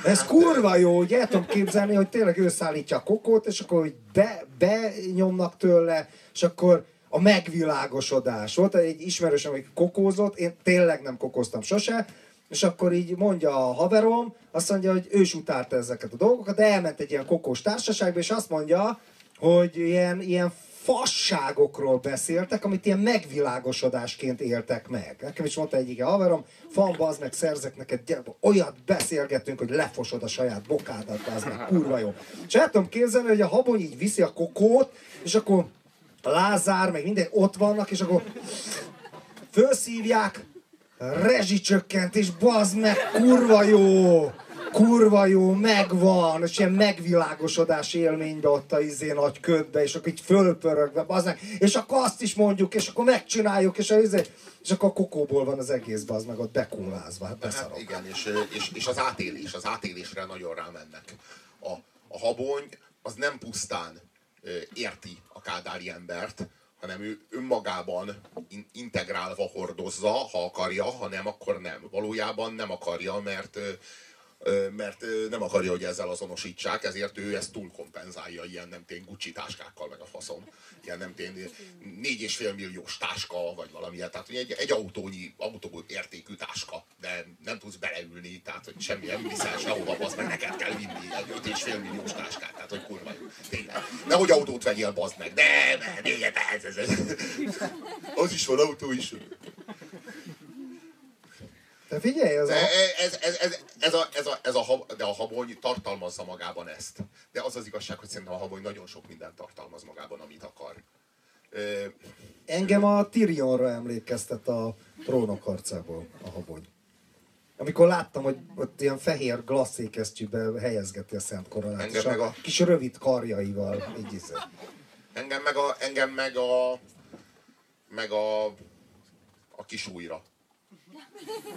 Ez kurva jó, hogy el tudom képzelni, hogy tényleg ő szállítja a kokót, és akkor hogy be, benyomnak tőle, és akkor a megvilágosodás. Volt egy ismerősöm, aki kokózott, én tényleg nem kokóztam sose, és akkor így mondja a haverom, azt mondja, hogy ő is utálta ezeket a dolgokat, de elment egy ilyen kokós társaságba, és azt mondja, hogy ilyen, ilyen fasságokról beszéltek, amit ilyen megvilágosodásként éltek meg. Nekem is mondta egyik haverom, fan az meg szerzek neked, gyere, olyat beszélgetünk, hogy lefosod a saját bokádat, az meg kurva jó. És el tudom képzelni, hogy a habony így viszi a kokót, és akkor Lázár, meg minden ott vannak, és akkor felszívják, rezsicsökkentés, bazd meg, kurva jó! Kurva jó, megvan, és ilyen megvilágosodás élménybe ott a izé nagy ködbe, és akkor így fölpörögve, bazd meg, és akkor azt is mondjuk, és akkor megcsináljuk, és, a izé, és akkor a kokóból van az egész, bazd meg, ott bekólázva, hát Hát beszarok. igen, és, és, és az átélés, az átélésre nagyon rámennek. A, a habony az nem pusztán érti a kádári embert, hanem ő önmagában in, integrálva hordozza, ha akarja, ha nem, akkor nem. Valójában nem akarja, mert mert nem akarja, hogy ezzel azonosítsák, ezért ő ezt túl kompenzálja ilyen nem tény Gucci táskákkal, meg a faszom. Ilyen nem tény négy és fél milliós táska, vagy valamilyen, tehát egy, egy autónyi, autó értékű táska, de nem tudsz beleülni, tehát hogy semmi nem viszel sehova, az meg neked kell vinni egy öt és fél milliós táskát, tehát hogy kurva jó. Tényleg. Nehogy autót vegyél, bazd meg, de, de, de, ez, ez, ez. Az is van, autó is. De figyelj, az a... De ez, ez, ez, ez, a, ez, a, ez a, hab- de a habony tartalmazza magában ezt. De az az igazság, hogy szerintem a habony nagyon sok mindent tartalmaz magában, amit akar. Ö, Engem a Tyrionra emlékeztet a trónok harcából a habony. Amikor láttam, hogy ott ilyen fehér glasszékesztyűbe helyezgeti a Szent Koronát, Engem és a, meg a- kis rövid karjaival, így izé. engem meg a, engem meg a, meg a, a kis újra.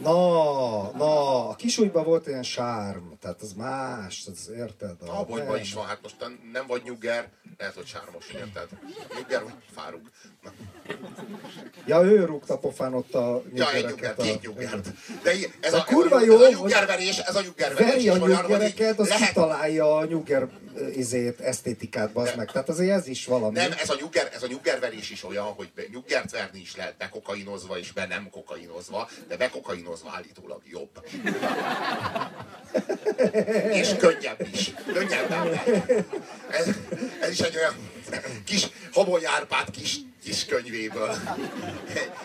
Na, na, a kisújban volt ilyen sárm, tehát az más, az érted? A habonyban is van, hát most nem vagy nyugger, lehet, hogy sármos, érted? Nyugger vagy fáruk. Na. Ja, ő rúgta pofán ott a Ja, egy nyugger, két nyuggert. De ez De a, kurva ez jó, a hogy nyuggerverés, ez a nyuggerverés. Veri a nyuggereket, az lehet, kitalálja a nyugger ö, izét, esztétikát, bazd meg. Tehát azért ez is valami. Nem, ez a, nyugger, ez a nyuggerverés is olyan, hogy be- nyuggert verni is lehet bekokainozva és be nem kokainozva, de bekokainozva állítólag jobb. és könnyebb is. Könnyebben megy. Ez, ez is egy olyan kis Habony Árpád kis, kis könyvéből.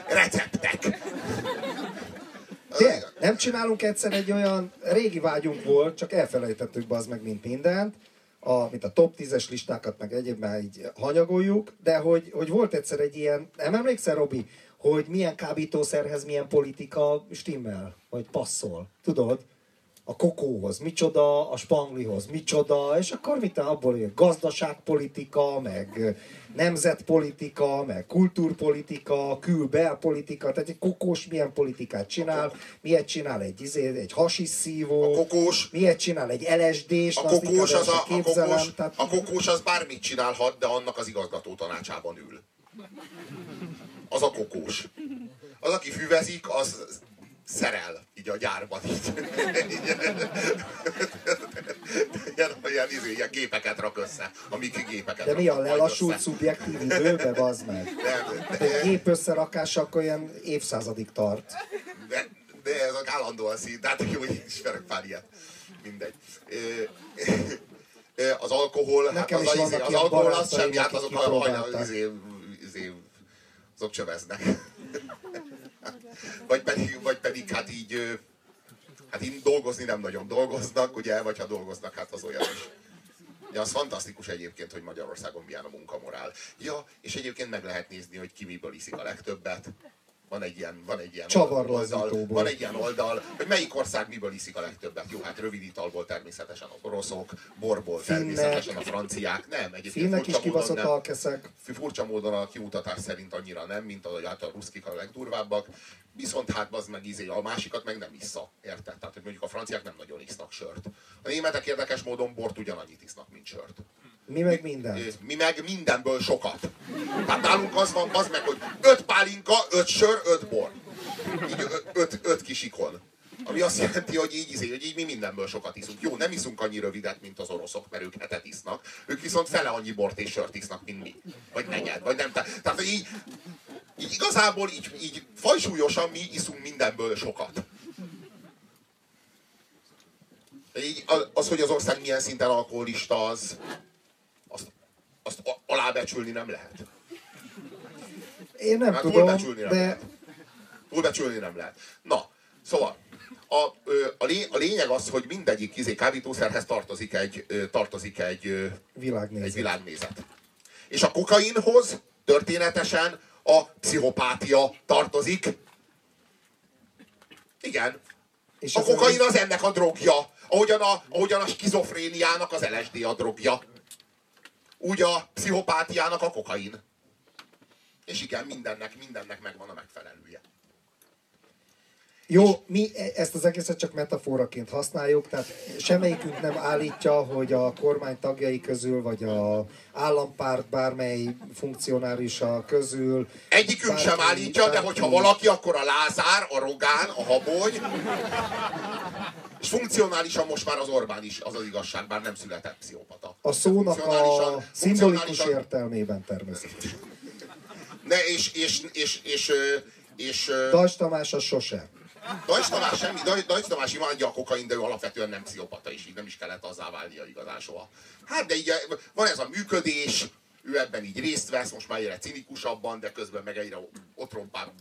Receptek. De nem csinálunk egyszer egy olyan, régi vágyunk volt, csak elfelejtettük be az meg, mint mindent, a, mint a top 10-es listákat, meg egyéb már így hanyagoljuk, de hogy, hogy volt egyszer egy ilyen, nem emlékszel, Robi, hogy milyen kábítószerhez milyen politika stimmel, vagy passzol, tudod? A kokóhoz, micsoda, a spanglihoz, micsoda, és akkor mit abból jön gazdaságpolitika, meg nemzetpolitika, meg kultúrpolitika, kül-belpolitika, tehát egy kokós milyen politikát csinál, miért csinál egy, izé, egy hasis szívó, A kokós- miért csinál egy LSD-s, A kokós, az a, a, képzelem, kokós, tehát a kokós az bármit csinálhat, de annak az igazgató tanácsában ül. Az a kokós. Az, aki füvezik, az szerel, így a gyárban. Így. ilyen, ilyen, izé, ilyen gépeket rak össze, amik gépeket de mi a lelassult össze. szubjektív időbe, bazd meg? Nem, De de, gép összerakása akkor ilyen évszázadig tart. de, de ez a állandóan szín, de hát jó, hogy ismerek pár ilyet. Mindegy. Az alkohol, hát Nekem az, is a, vannak izé, az alkohol az hát akik azok a hajna, kipróbálták. izé, izé, azok csöveznek. Vagy pedig, vagy pedig hát így, Hát így dolgozni nem nagyon dolgoznak, ugye, vagy ha dolgoznak, hát az olyan is. Ja, az fantasztikus egyébként, hogy Magyarországon milyen a munkamorál. Ja, és egyébként meg lehet nézni, hogy ki miből iszik a legtöbbet. Van egy ilyen, van egy ilyen oldal, van egy ilyen oldal, hogy melyik ország miből iszik a legtöbbet. Jó, hát rövid italból természetesen az oroszok, borból Finnek. természetesen a franciák. Nem, egyébként Finnek is kibaszott alkeszek. Furcsa módon a kimutatás szerint annyira nem, mint ahogy hát a ruszkik a legdurvábbak. Viszont hát az meg izé, a másikat meg nem issza. Érted? Tehát hogy mondjuk a franciák nem nagyon isznak sört. A németek érdekes módon bort ugyanannyit isznak, mint sört. Mi meg minden. Mi meg mindenből sokat. Tehát nálunk az van, az meg, hogy öt pálinka, öt sör, öt bor. Így öt, öt kis ikon. Ami azt jelenti, hogy így, izé, hogy így mi mindenből sokat iszunk. Jó, nem iszunk annyi rövidet, mint az oroszok, mert ők hetet isznak. Ők viszont fele annyi bort és sört isznak, mint mi. Vagy negyed, vagy nem. Tehát, hogy így, így igazából így, így fajsúlyosan mi iszunk mindenből sokat. Így az, hogy az ország milyen szinten alkoholista, az, azt alábecsülni nem lehet. Én nem hát tudom, túlbecsülni nem de... Lehet. Túlbecsülni nem lehet. Na, szóval, a, a, lé, a lényeg az, hogy mindegyik izé, kábítószerhez tartozik egy, tartozik egy világnézet. egy világnézet. És a kokainhoz történetesen a pszichopátia tartozik. Igen. És a kokain az ennek a drogja. Ahogyan a, ahogyan a skizofréniának az LSD a drogja úgy a pszichopátiának a kokain. És igen, mindennek, mindennek megvan a megfelelője. Jó, mi e- ezt az egészet csak metaforaként használjuk, tehát semmelyikünk nem állítja, hogy a kormány tagjai közül, vagy a állampárt bármely funkcionárisa közül... Egyikünk bárki, sem állítja, bárki, de hogyha valaki, akkor a Lázár, a Rogán, a Habony, és funkcionálisan most már az Orbán is, az az igazság, bár nem született pszichopata. A szónak a szimbolikus értelmében természetesen. Ne, és, és, és, és, és, Dajs Tamás az sose. Dajs Tamás semmi, Dajs, Dajs Tamás imádja a kokain, de ő alapvetően nem pszichopata, és így nem is kellett azzá válnia igazán soha. Hát de így van ez a működés, ő ebben így részt vesz, most már egyre cinikusabban, de közben meg egyre otrompább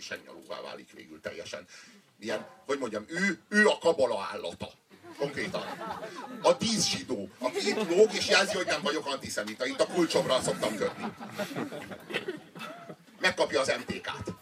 sennyalóvá válik végül teljesen ilyen, hogy mondjam, ő, ő a kabala állata. Konkrétan. A díszsidó, aki itt lóg és jelzi, hogy nem vagyok antiszemita. Itt a kulcsomra szoktam kötni. Megkapja az MTK-t.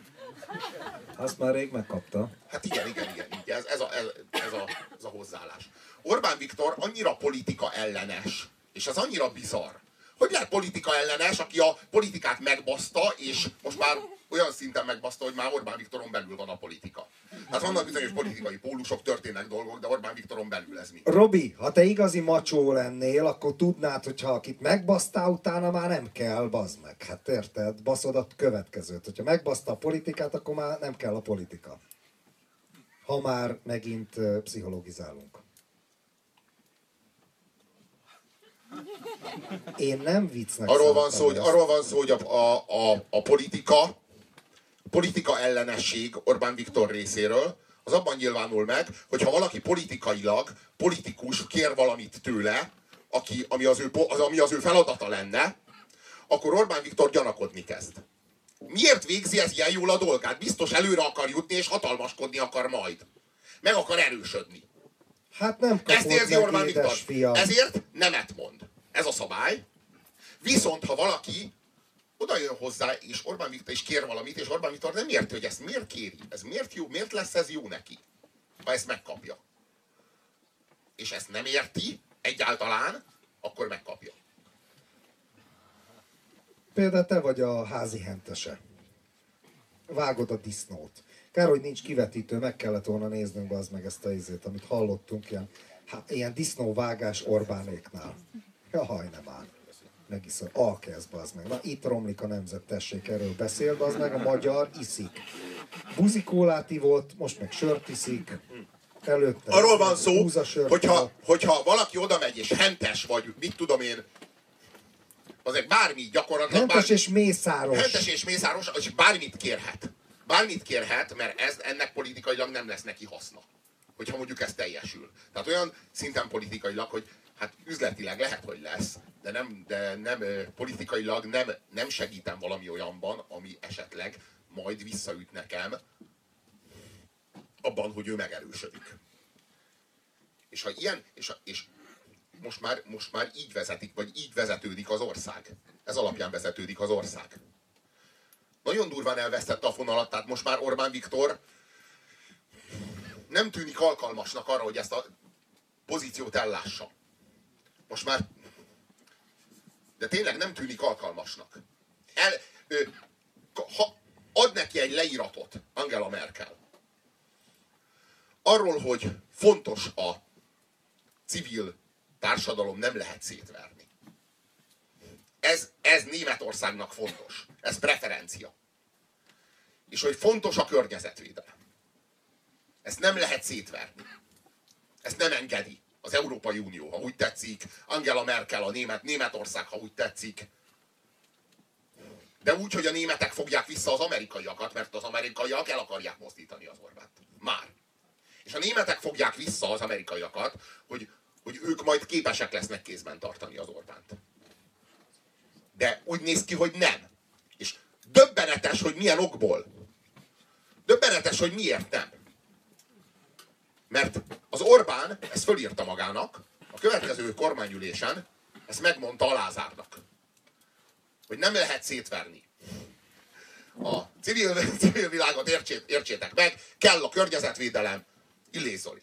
Azt már rég megkapta. Hát igen, igen, igen. igen. Ez, ez, a, ez, ez, a, ez a hozzáállás. Orbán Viktor annyira politika ellenes, és ez annyira bizarr, hogy lehet politika ellenes, aki a politikát megbaszta, és most már olyan szinten megbaszta, hogy már Orbán Viktoron belül van a politika. Hát vannak bizonyos politikai pólusok, történnek dolgok, de Orbán Viktoron belül ez mi? Robi, ha te igazi macsó lennél, akkor tudnád, hogy ha akit megbasztál, utána már nem kell, bazd meg. Hát érted? Baszod a következőt. Hogyha megbaszta a politikát, akkor már nem kell a politika. Ha már megint pszichologizálunk. Én nem viccnek arról van szó, hogy, arról van szó, hogy a, a, a, a politika politika ellenesség Orbán Viktor részéről, az abban nyilvánul meg, hogyha valaki politikailag, politikus kér valamit tőle, aki, ami, az ő, az, ami az ő feladata lenne, akkor Orbán Viktor gyanakodni kezd. Miért végzi ez ilyen jól a dolgát? Biztos előre akar jutni, és hatalmaskodni akar majd. Meg akar erősödni. Hát nem Ezt érzi Orbán Viktor. Fiam. Ezért nemet mond. Ez a szabály. Viszont ha valaki oda jön hozzá, és Orbán Viktor is kér valamit, és Orbán Viktor nem érti, hogy ezt miért kéri, ez miért jó, miért lesz ez jó neki, ha ezt megkapja. És ezt nem érti egyáltalán, akkor megkapja. Például te vagy a házi hentese. Vágod a disznót. Kár, hogy nincs kivetítő, meg kellett volna néznünk az meg ezt a izét, amit hallottunk, ilyen, há, ilyen disznóvágás Orbánéknál. Jaj, nem áll megiszol. Alkezd, bazd meg. Na itt romlik a nemzet, tessék, erről beszél, bazd meg, a magyar iszik. Buzikólát ivott, most meg sört iszik. Előtte. Arról van szó, hogyha, hogyha valaki oda megy és hentes vagy, mit tudom én, az egy bármi gyakorlatilag... Hentes bármi, és mészáros. Hentes és mészáros, és bármit kérhet. Bármit kérhet, mert ez, ennek politikailag nem lesz neki haszna. Hogyha mondjuk ez teljesül. Tehát olyan szinten politikailag, hogy hát üzletileg lehet, hogy lesz, de nem, de nem politikailag nem, nem segítem valami olyanban, ami esetleg majd visszaüt nekem abban, hogy ő megerősödik. És ha ilyen, és, és most már, most már így vezetik, vagy így vezetődik az ország. Ez alapján vezetődik az ország. Nagyon durván elvesztette a fonalat, tehát most már Orbán Viktor nem tűnik alkalmasnak arra, hogy ezt a pozíciót ellássa. Most már de tényleg nem tűnik alkalmasnak. El, ő, ha ad neki egy leíratot Angela Merkel, arról, hogy fontos a civil társadalom nem lehet szétverni. Ez, ez Németországnak fontos. Ez preferencia. És hogy fontos a környezetvédelem. Ezt nem lehet szétverni. Ezt nem engedi az Európai Unió, ha úgy tetszik, Angela Merkel, a német, Németország, ha úgy tetszik. De úgy, hogy a németek fogják vissza az amerikaiakat, mert az amerikaiak el akarják mozdítani az Orbánt. Már. És a németek fogják vissza az amerikaiakat, hogy, hogy ők majd képesek lesznek kézben tartani az Orbánt. De úgy néz ki, hogy nem. És döbbenetes, hogy milyen okból. Döbbenetes, hogy miért nem. Mert az Orbán ezt fölírta magának, a következő kormányülésen ezt megmondta a Lázárnak. Hogy nem lehet szétverni. A civil, civil világot értsét, értsétek meg, kell a környezetvédelem, Illés Zoli.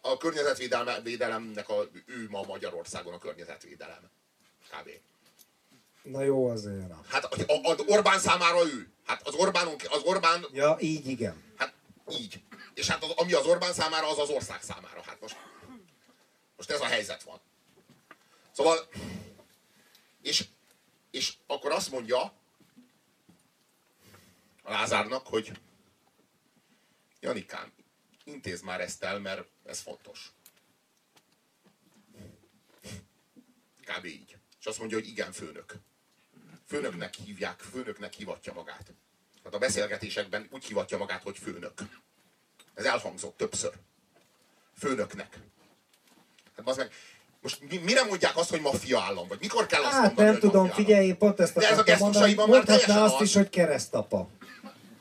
A környezetvédelemnek a, ő ma Magyarországon a környezetvédelem. Kb. Na jó, azért. Hát az Orbán számára ő. Hát az Orbán, az Orbán... Ja, így igen. Hát így. És hát az, ami az Orbán számára, az az ország számára. Hát most, most ez a helyzet van. Szóval, és, és akkor azt mondja a Lázárnak, hogy Janikám, intéz már ezt el, mert ez fontos. Kb. így. És azt mondja, hogy igen, főnök. Főnöknek hívják, főnöknek hivatja magát. Tehát a beszélgetésekben úgy hivatja magát, hogy főnök. Ez elhangzott többször. Főnöknek. Hát az meg, most mi, mire mondják azt, hogy maffia állam? Vagy mikor kell azt hát, mondani, nem tudom, figyelj, pont ezt De ez a mondani. Mondhatná azt az... is, hogy keresztapa.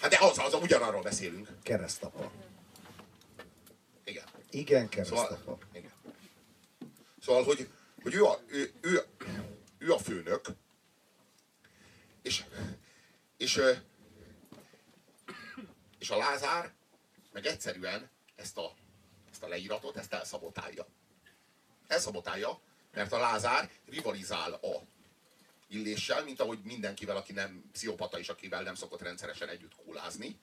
Hát de az, az, ugyanarról beszélünk. Keresztapa. Igen. Igen, keresztapa. Szóval, igen. szóval hogy, hogy ő, a, ő, ő, ő a főnök, és, és, és a Lázár meg egyszerűen ezt a, ezt a leíratot, ezt elszabotálja. Elszabotálja, mert a Lázár rivalizál a illéssel, mint ahogy mindenkivel, aki nem pszichopata és akivel nem szokott rendszeresen együtt kólázni.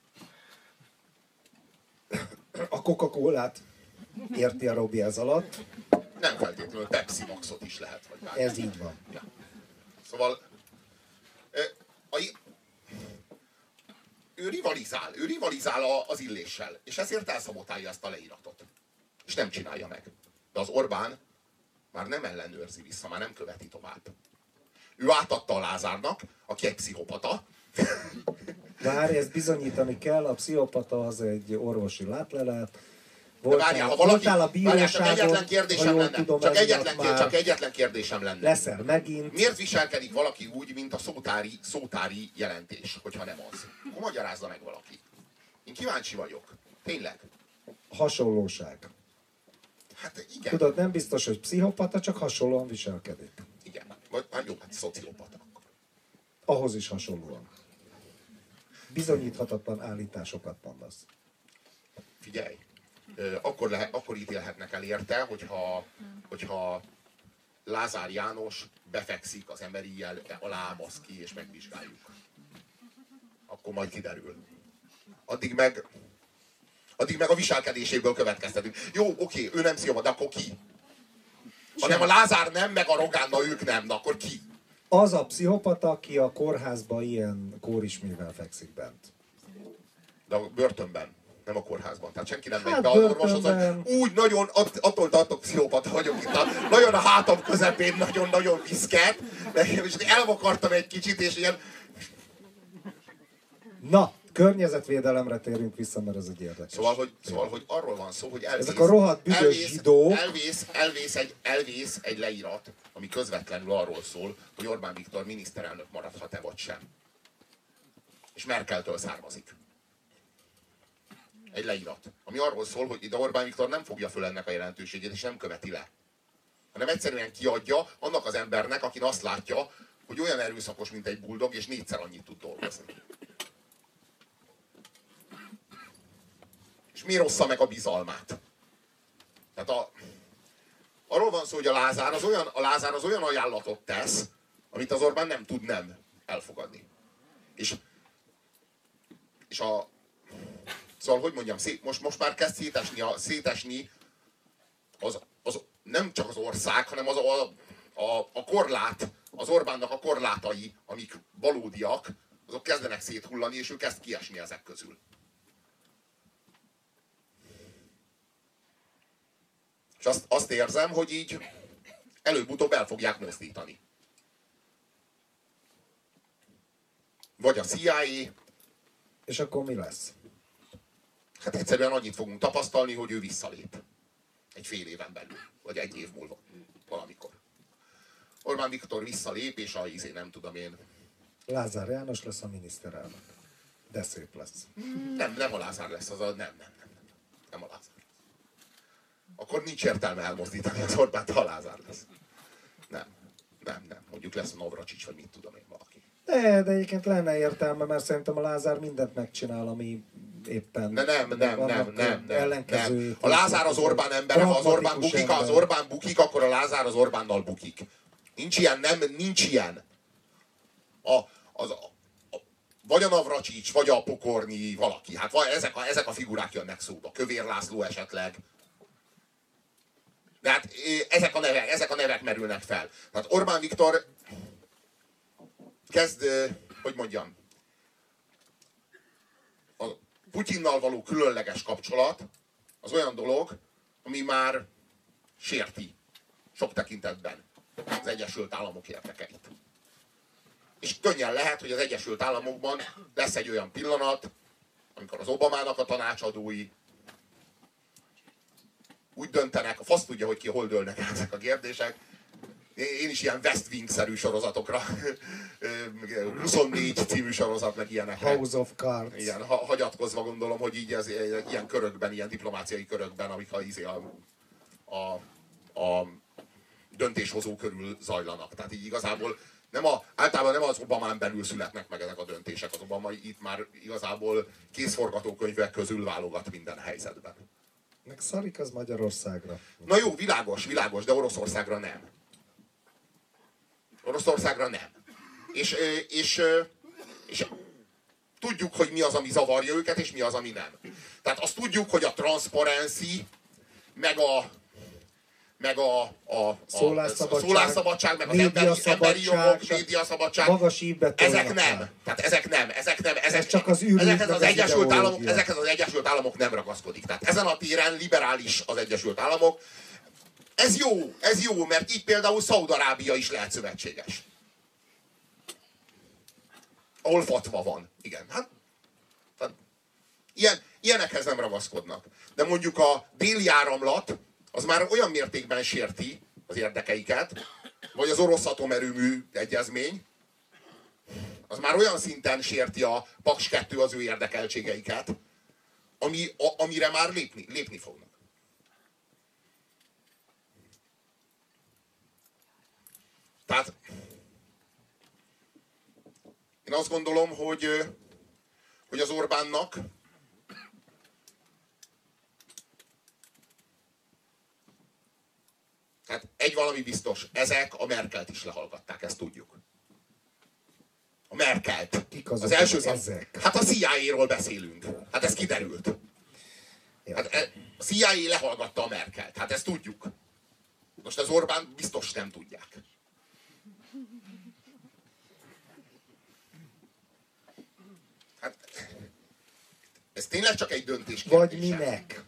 A Coca-Colát érti a Robi ez alatt. Nem feltétlenül, Pepsi Maxot is lehet. Vagy bármi. Ez így van. Ja. Szóval a, ő rivalizál, ő rivalizál az illéssel, és ezért elszabotálja ezt a leíratot. És nem csinálja meg. De az Orbán már nem ellenőrzi vissza, már nem követi tovább. Ő átadta a Lázárnak, aki egy pszichopata. Várj, ezt bizonyítani kell, a pszichopata az egy orvosi látlelet, Voltál, várjál, ha valaki, a várjál, csak egyetlen kérdésem lenne. Tudom, csak, egyetlen, kér, csak egyetlen kérdésem lenne. Leszel megint. Miért viselkedik valaki úgy, mint a szótári, szótári jelentés, hogyha nem az? Akkor magyarázza meg valaki. Én kíváncsi vagyok. Tényleg. Hasonlóság. Hát igen. Tudod, nem biztos, hogy pszichopata, csak hasonlóan viselkedik. Igen. Vagy, hát jó, hát szociopata. Ahhoz is hasonlóan. Bizonyíthatatlan állításokat mondasz. Figyelj, akkor, lehet, akkor ítélhetnek el érte, hogyha, hogyha Lázár János befekszik az emberi jel alá, ki, és megvizsgáljuk. Akkor majd kiderül. Addig meg, addig meg a viselkedéséből következtetünk. Jó, oké, ő nem szívva, de akkor ki? Hanem a Lázár nem, meg a Rogánna ők nem, de akkor ki? Az a pszichopata, aki a kórházba ilyen kórismével fekszik bent. De a börtönben nem a kórházban. Tehát senki nem hát megy be az orvoshoz, hogy úgy nagyon, attól tartok pszichopata vagyok itt. A, nagyon a hátam közepén, nagyon-nagyon viszket, és elvakartam egy kicsit, és ilyen... Na, környezetvédelemre térünk vissza, mert ez egy érdekes. Szóval, hogy, szóval, hogy arról van szó, hogy elvész, Ezek a rohadt büdös elvész, zsidók. Elvész, elvész, egy, elvész egy leírat, ami közvetlenül arról szól, hogy Orbán Viktor miniszterelnök maradhat-e vagy sem. És Merkeltől származik. Egy leírat, ami arról szól, hogy ide Orbán Viktor nem fogja föl ennek a jelentőségét, és nem követi le. Hanem egyszerűen kiadja annak az embernek, aki azt látja, hogy olyan erőszakos, mint egy buldog, és négyszer annyit tud dolgozni. És miért rossza meg a bizalmát? Tehát a, arról van szó, hogy a Lázár az olyan, a Lázár az olyan ajánlatot tesz, amit az Orbán nem tud nem elfogadni. És, és a, szóval, hogy mondjam, szét, most, most már kezd szétesni, a, szétesni az, az, nem csak az ország, hanem az a, a, a korlát, az Orbánnak a korlátai, amik valódiak, azok kezdenek széthullani, és ő kezd kiesni ezek közül. És azt, azt érzem, hogy így előbb-utóbb el fogják mozdítani. Vagy a CIA. És akkor mi lesz? Hát egyszerűen annyit fogunk tapasztalni, hogy ő visszalép. Egy fél éven belül. Vagy egy év múlva. Valamikor. Orbán Viktor visszalép, és a izé nem tudom én. Lázár János lesz a miniszterelnök. De szép lesz. Nem, nem a Lázár lesz, az a nem, nem, nem, nem. Nem a Lázár. Akkor nincs értelme elmozdítani az Orbánt, ha a Lázár lesz. Nem, nem, nem. Mondjuk lesz a Navracsics, vagy mit tudom én valaki. De, de egyébként lenne értelme, mert szerintem a Lázár mindent megcsinál, ami éppen... De nem, nem, nem, nem, nem, nem. A Lázár az Orbán embere, ha az Orbán bukik, ha az Orbán bukik, akkor a Lázár az Orbánnal bukik. Nincs ilyen, nem, nincs ilyen. A, az, a, vagy a Navracsics, vagy a Pokorni, valaki. Hát vagy ezek, a, ezek a figurák jönnek szóba. Kövér László esetleg. De hát ezek a nevek, ezek a nevek merülnek fel. Tehát Orbán Viktor kezd, hogy mondjam, Putyinnal való különleges kapcsolat az olyan dolog, ami már sérti sok tekintetben az Egyesült Államok érdekeit. És könnyen lehet, hogy az Egyesült Államokban lesz egy olyan pillanat, amikor az Obamának a tanácsadói úgy döntenek, a fasz tudja, hogy ki hol dőlnek ezek a kérdések, én is ilyen West Wing-szerű sorozatokra, 24 című sorozat, meg ilyenekre. House of Cards. Igen, ha, hagyatkozva gondolom, hogy így ez, ilyen körökben, ilyen diplomáciai körökben, amik a, a, a, a döntéshozó körül zajlanak. Tehát így igazából nem a, általában nem az Obamán belül születnek meg ezek a döntések. Az Obama itt már igazából készforgatókönyvek közül válogat minden helyzetben. Meg szarik az Magyarországra. Na jó, világos, világos, de Oroszországra nem. Oroszországra nem. És, és, és tudjuk, hogy mi az, ami zavarja őket, és mi az, ami nem. Tehát azt tudjuk, hogy a transzparency, meg a, meg a, a, a, szólásszabadság, a szólásszabadság, meg az emberi, emberi jogok, médiaszabadság, magas ezek nem. Tehát ezek nem. Ezek nem. Ezek, Ez csak az ezekhez, az az Egyesült Államok, ezekhez az Egyesült Államok nem ragaszkodik. Tehát ezen a téren liberális az Egyesült Államok. Ez jó, ez jó, mert így például Szaudarábia is lehet szövetséges. Ahol fatva van. Igen, hát, hát ilyen, ilyenekhez nem ragaszkodnak. De mondjuk a déli áramlat, az már olyan mértékben sérti az érdekeiket, vagy az orosz atomerőmű egyezmény, az már olyan szinten sérti a Paks 2 az ő érdekeltségeiket, ami, a, amire már lépni, lépni fognak. Tehát én azt gondolom, hogy, hogy az Orbánnak Tehát egy valami biztos, ezek a Merkelt is lehallgatták, ezt tudjuk. A Merkelt. Kik azok az első szám... ezek? Hát a CIA-ról beszélünk. Hát ez kiderült. Hát e- a CIA lehallgatta a Merkelt. Hát ezt tudjuk. Most az Orbán biztos nem tudják. Ez tényleg csak egy döntés Vagy kérdése. minek?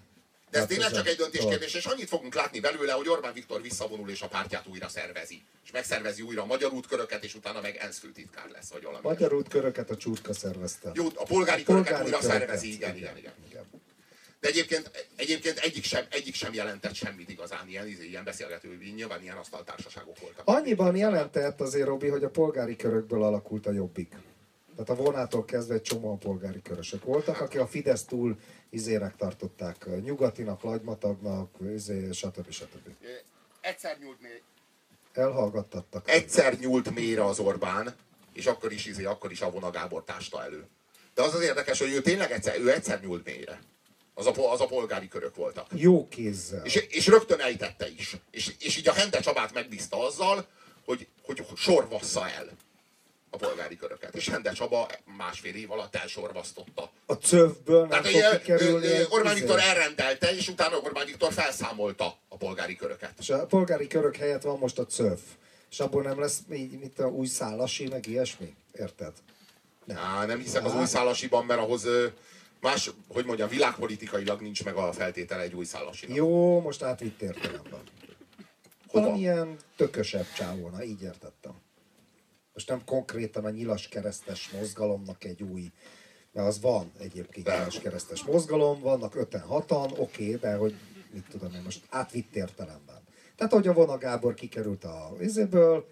De ez Hát tényleg csak egy döntéskérdés, és annyit fogunk látni belőle, hogy Orbán Viktor visszavonul és a pártját újra szervezi. És megszervezi újra a magyar útköröket, és utána meg ENSZ főtitkár lesz, vagy valami. Magyar útköröket a csútka szervezte. Jó, a polgári, A köröket polgári újra köröket. szervezi, igen, igen, igen. igen. De egyébként, egyébként egyik, sem, egyik sem jelentett semmit igazán, ilyen, izé, ilyen beszélgető, nyilván ilyen asztaltársaságok voltak. Annyiban jelentett azért, Robi, hogy a polgári körökből alakult a jobbik. Tehát a vonától kezdve egy csomó a polgári körösök voltak, akik a Fidesz túl izének tartották nyugatinak, lagymatagnak, izé, stb. stb. Egyszer nyúlt mély. Elhallgattattak. Egyszer nyúlt mélyre az Orbán, és akkor is, izé, akkor is Avona Gábor tásta elő. De az az érdekes, hogy ő tényleg egyszer, ő egyszer nyúlt mélyre. Az a, az a polgári körök voltak. Jó kézzel. És, és rögtön ejtette is. És, és így a Hente Csabát megbízta azzal, hogy, hogy sorvassza el a polgári köröket. És Hende Csaba másfél év alatt elsorvasztotta. A cövből nem Tehát kikerülni. Orbán. Viktor elrendelte, és utána Orbán Viktor felszámolta a polgári köröket. És a polgári körök helyett van most a cöv. És abból nem lesz így, mint a új szálasi, meg ilyesmi? Érted? Á, nem hiszek az új szálasiban, mert ahhoz más, hogy mondjam, világpolitikailag nincs meg a feltétele egy új szálasinak. Jó, most átvitt értelemben. Hova? Valamilyen tökösebb csávóna, így értettem. Most nem konkrétan a nyilas keresztes mozgalomnak egy új, mert az van egyébként nyilas keresztes mozgalom, vannak öten hatan, oké, de hogy mit tudom én most átvitt értelemben. Tehát, hogy a Vona Gábor kikerült a vizéből,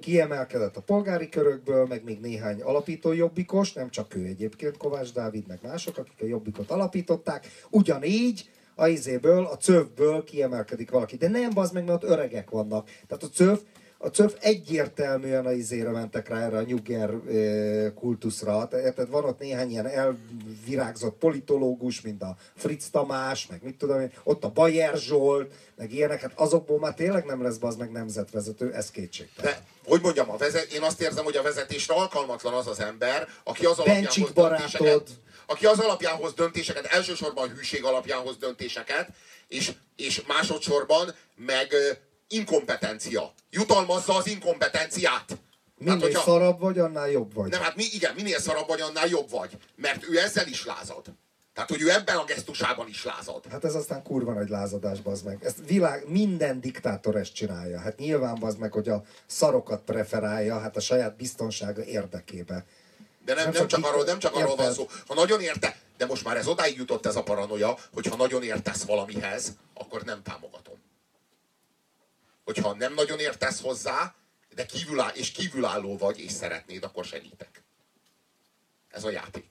kiemelkedett a polgári körökből, meg még néhány alapító jobbikos, nem csak ő egyébként, Kovács Dávid, meg mások, akik a jobbikot alapították, ugyanígy a izéből, a cövből kiemelkedik valaki. De nem, az meg, mert ott öregek vannak. Tehát a cöv, a cöv egyértelműen a izére mentek rá erre a nyugger kultuszra. Te- Érted, van ott néhány ilyen elvirágzott politológus, mint a Fritz Tamás, meg mit tudom én, ott a Bajer Zsolt, meg ilyenek, hát azokból már tényleg nem lesz az meg nemzetvezető, ez kétségtelen. De, hogy mondjam, a vezet, én azt érzem, hogy a vezetésre alkalmatlan az az ember, aki az alapján Bencsik hoz barátod. döntéseket, aki az alapján hoz döntéseket, elsősorban hűség alapján hoz döntéseket, és, és másodszorban meg inkompetencia. Jutalmazza az inkompetenciát. Minél hogyha- szarabb vagy, annál jobb vagy. Nem, hát mi, igen, minél szarabb vagy, annál jobb vagy. Mert ő ezzel is lázad. Tehát, hogy ő ebben a gesztusában is lázad. Hát ez aztán kurva nagy lázadás, bazd meg. Ezt világ, minden diktátor ezt csinálja. Hát nyilván bazd meg, hogy a szarokat preferálja, hát a saját biztonsága érdekébe. De nem, Nem nem, csak csak, arról, nem csak arról van szó. Ha nagyon érte, de most már ez odáig jutott ez a paranoia, hogy ha nagyon értesz valamihez, akkor nem támogatom. Hogyha nem nagyon értesz hozzá, de kívüláll, és kívülálló vagy, és szeretnéd, akkor segítek. Ez a játék.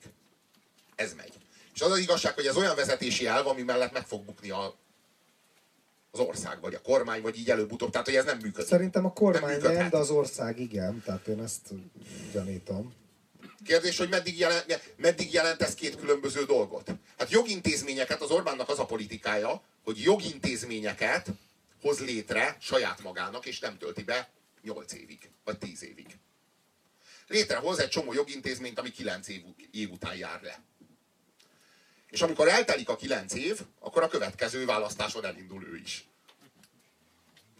Ez megy. És az az igazság, hogy ez olyan vezetési elv, ami mellett meg fog bukni a, az ország, vagy a kormány, vagy így előbb-utóbb. Tehát, hogy ez nem működik. Szerintem a kormány nem, működhet. de az ország igen. Tehát én ezt gyanítom. Kérdés, hogy meddig jelent, meddig jelent ez két különböző dolgot? Hát jogintézményeket, az Orbánnak az a politikája, hogy jogintézményeket hoz létre saját magának, és nem tölti be 8 évig, vagy 10 évig. Létrehoz egy csomó jogintézményt, ami 9 év, év után jár le. És amikor eltelik a 9 év, akkor a következő választáson elindul ő is.